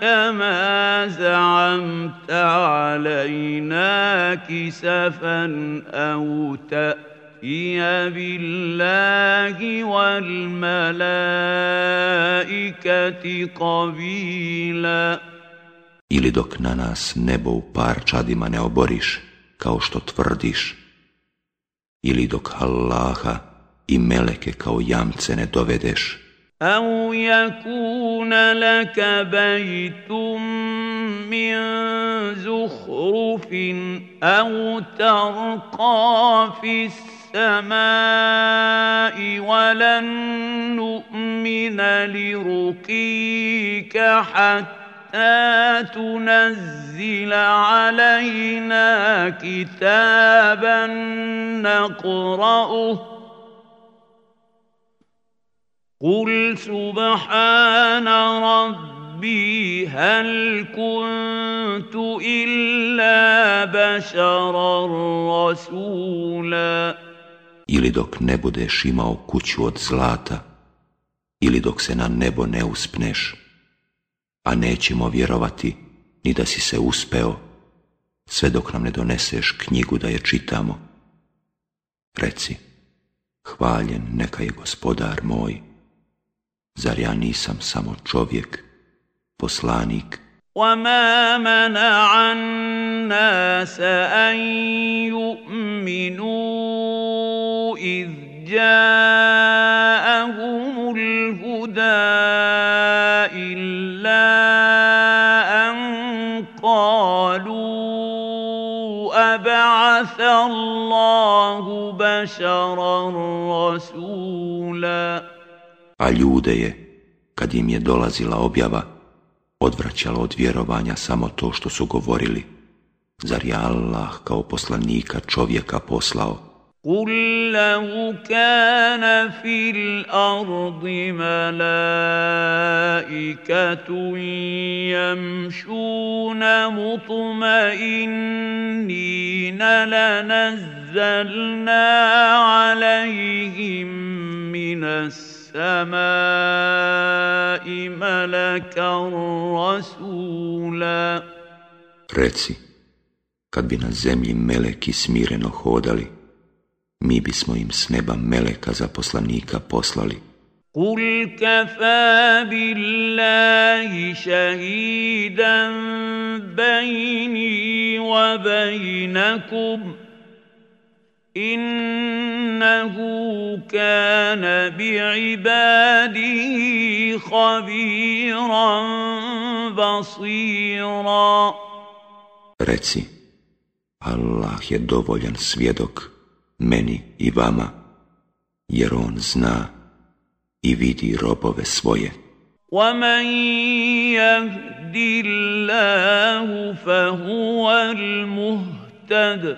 كما زعمت علينا كسفا أو تأتي بالله والملائكة قبيلا Ili dok na nas nebo u par čadima ne oboriš, kao što tvrdiš, ili dok Allaha i meleke kao jamce ne dovedeš. أو يكون لك بيت من زخرف أو ترقى في السماء ولن نؤمن لرقيك حتى تنزل علينا كتابا نقرأه قل سبحان ربي هل كنت إلا بشرا رسولا Ili dok ne budeš imao kuću od zlata, ili dok se na nebo ne uspneš, a nećemo vjerovati ni da si se uspeo, sve dok nam ne doneseš knjigu da je čitamo. Reci, hvaljen neka je gospodar moj, Zar ja nisam samo čovjek, poslanik? وما منع الناس ان يؤمنوا اذ جاءهم الهدى الا ان قالوا ابعث الله بشرا رسولا A ljude je, kad im je dolazila objava, odvraćalo od vjerovanja samo to što su govorili. Zar je Allah kao poslanika čovjeka poslao? قل لو كان في الأرض ملائكة يمشون مطمئنين لنزلنا عليهم من السماء ملكا رسولا Reci, kad bi na zemlji meleki smireno hodali, mi bismo im s neba meleka za poslanika poslali. قل كفى بالله شهيدا بيني وبينكم انه كان بعباده خبيرا بصيرا Reci, Allah je dovoljan svjedok meni i vama, jer on zna i vidi robove svoje. ومن يهد الله فهو المهتد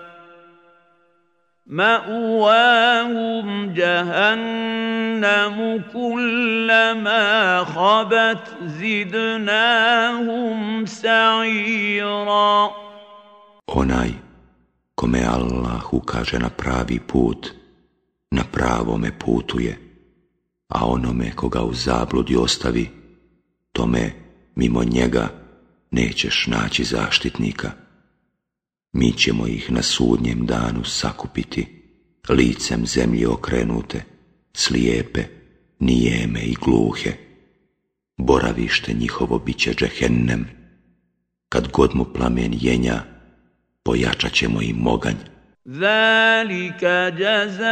مأواهم جهنم كلما خبت زدناهم سعيرا Onaj kome Allah ukaže na pravi put, na pravome putuje, a onome koga u zabludi ostavi, tome mimo njega nećeš naći zaštitnika. mi ćemo ih na sudnjem danu sakupiti, licem zemlje okrenute, slijepe, nijeme i gluhe. Boravište njihovo bit će džehennem. Kad god mu plamen jenja, pojačat ćemo im moganj. Zalika džazauhum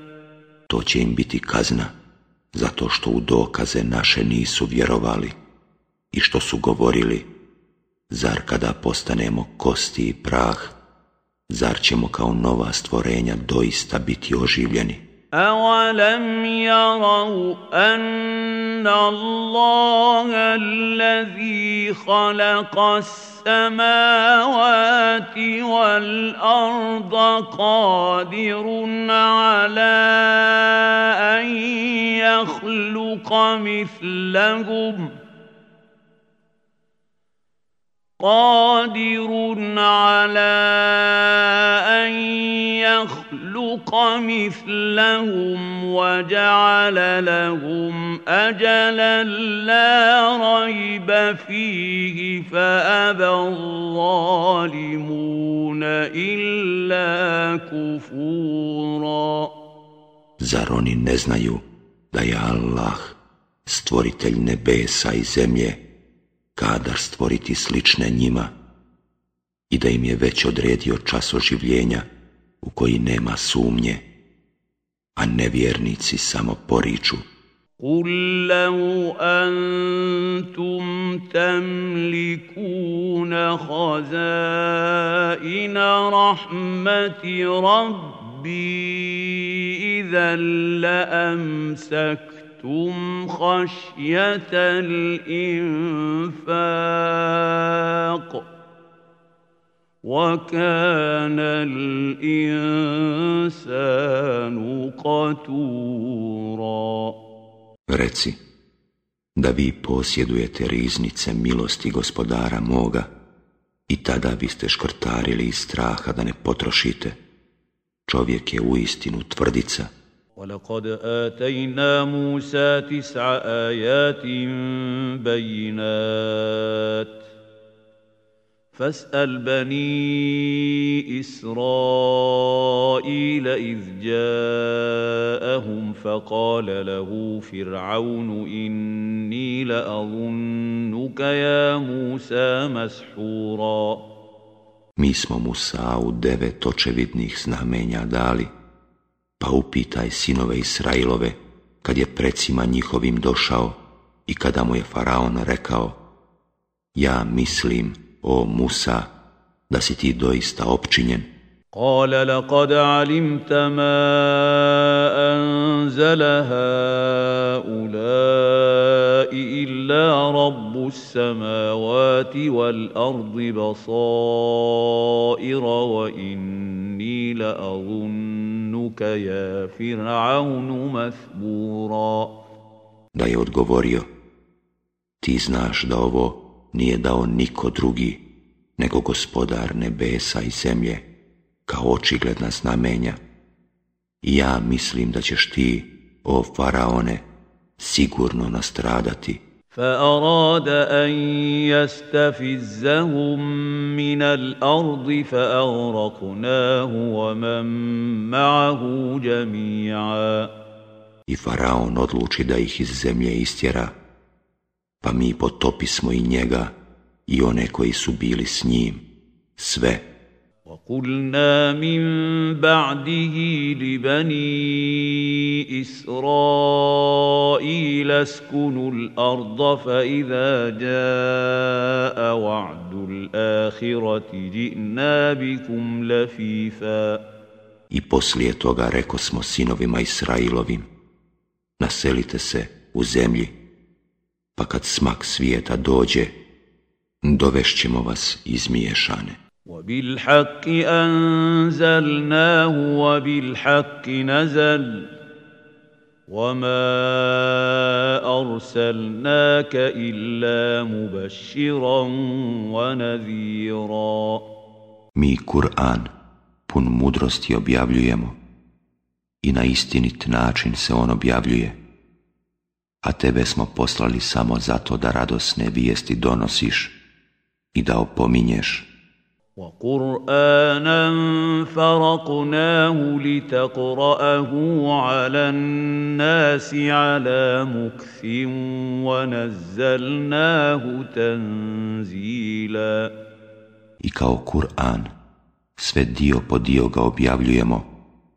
To će im biti kazna, zato što u dokaze naše nisu vjerovali i što su govorili, zar kada postanemo kosti i prah, zar ćemo kao nova stvorenja doista biti oživljeni? أولم يروا أن الله الذي خلق السماوات والأرض قادر على أن يخلق مثلهم ۖ قادر على أن يخلق مثلهم وجعل لهم أجلا لا ريب فيه فأبى الظالمون إلا كفورا. Zar oni ne znaju da je Allah stvoritelj nebesa i zemlje kadar stvoriti slične njima i da im je već odredio čas oživljenja u koji nema sumnje, a nevjernici samo poriču. قل لو أنتم تملكون خزائن رحمة ربي إذا لأمسكتم خشية الإنفاق وكان الإنسان قتورا Reci, da vi posjedujete riznice milosti gospodara moga i tada biste škrtarili iz straha da ne potrošite. Čovjek je uistinu tvrdica. وَلَقَدْ آتَيْنَا مُوسَى تِسْعَ آيَاتٍ بَيِّنَاتٍ. فاسأل بني إسرائيل إذ جاءهم فقال له فرعون إني لأظنك يا موسى مسحورا. Mi smo Musa u devet očevidnih znamenja dali, pa upitaj sinove Israilove, kad je precima njihovim došao i kada mu je Faraon rekao, ja mislim, o Musa, da si ti doista opčinjen. Kale, lakad alimta ma anzala haulai illa rabbu samavati wal ardi basaira wa inni la لأظنك يا فرعون مثبورا Da je odgovorio, ti znaš da ovo nije dao niko drugi nego gospodar nebesa i zemlje kao očigledna znamenja. I ja mislim da ćeš ti, o faraone, sigurno nastradati. فأراد أن يستفزهم من الأرض فأغرقناه ومن معه جميعا I faraon odluči da ih iz zemlje istjera, pa mi potopismo i njega i one koji su bili s njim, sve. وقلنا من بعده لبني إسرائيل اسكنوا الأرض فإذا جاء وعد الآخرة جئنا بكم لفيفا I poslije toga reko smo sinovima Israilovim, naselite se u zemlji, pa kad smak svijeta dođe, dovešćemo vas izmiješane. وبالحق أنزلناه وبالحق نزل وما أرسلناك إلا مبشرا ونذيرا Mi Kur'an pun mudrosti objavljujemo i na istinit način se on objavljuje a tebe smo poslali samo zato da radosne vijesti donosiš i da opominješ. وقرآنا فرقناه لتقرأه على الناس على مكث ونزلناه تنزيلا I kao Kur'an sve dio po dio ga objavljujemo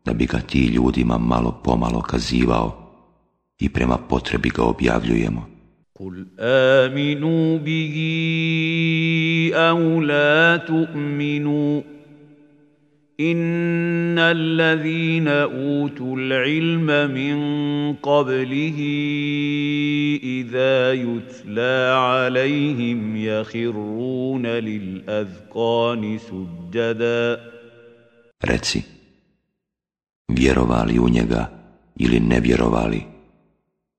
da bi ga ti ljudima malo pomalo kazivao i prema potrebi ga objavljujemo. قل آمنوا به أو لا تؤمنوا إن الذين أوتوا العلم من قبله إذا يتلى عليهم يخرون للأذقان سجدا Reci, vjerovali u njega ili ne vjerovali,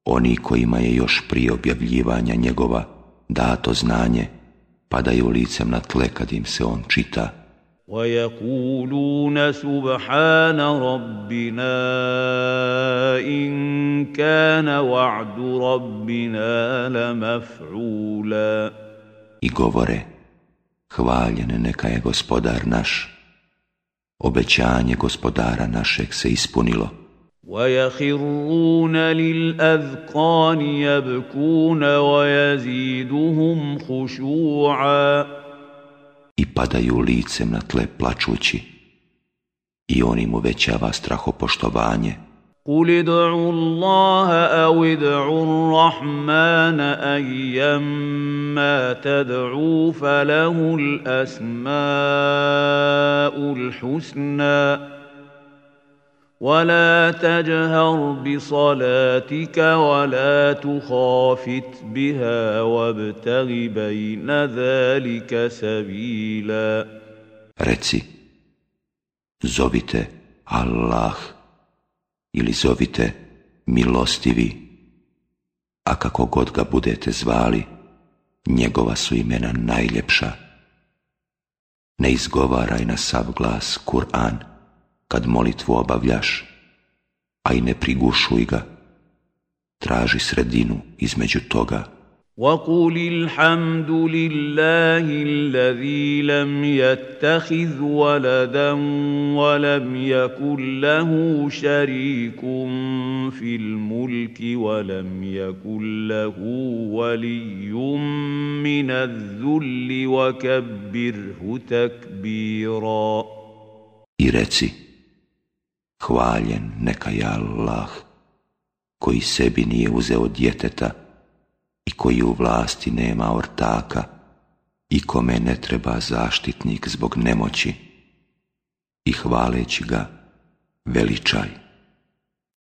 Oni kojima je još prije objavljivanja njegova dato znanje, padaju licem na tle kad im se on čita. وَيَقُولُونَ سُبْحَانَ رَبِّنَا إِن كَانَ وَعْدُ رَبِّنَا لَمَفْعُولًا I govore, hvaljen neka je gospodar naš. Obećanje gospodara našeg se ispunilo. ويخرون للأذقان يبكون ويزيدهم خشوعا. I padaju licem na tle plačući. I on im uvećava strahopoštovanje. قل ادعوا الله أو ادعوا الرحمن أيما تدعوا فله الأسماء الحسنى ولا تجهر بصلاتك ولا تخافت بها وابتغ بين ذلك سبيلا Reci, zovite Allah ili zovite milostivi, a kako god ga budete zvali, njegova su imena najljepša. Ne izgovaraj na sav glas Kur'an, kad molitvu obavljaš, a i ne prigušuj ga. Traži sredinu između toga وقل الحمد لله الذي لم يتخذ ولدا ولم يكن له شريك في الملك ولم يكن له ولي من الذل وكبره تكبيرا I reci, hvaljen neka je Allah, koji sebi nije uzeo djeteta, i koji u vlasti nema ortaka i kome ne treba zaštitnik zbog nemoći i hvaleći ga veličaj.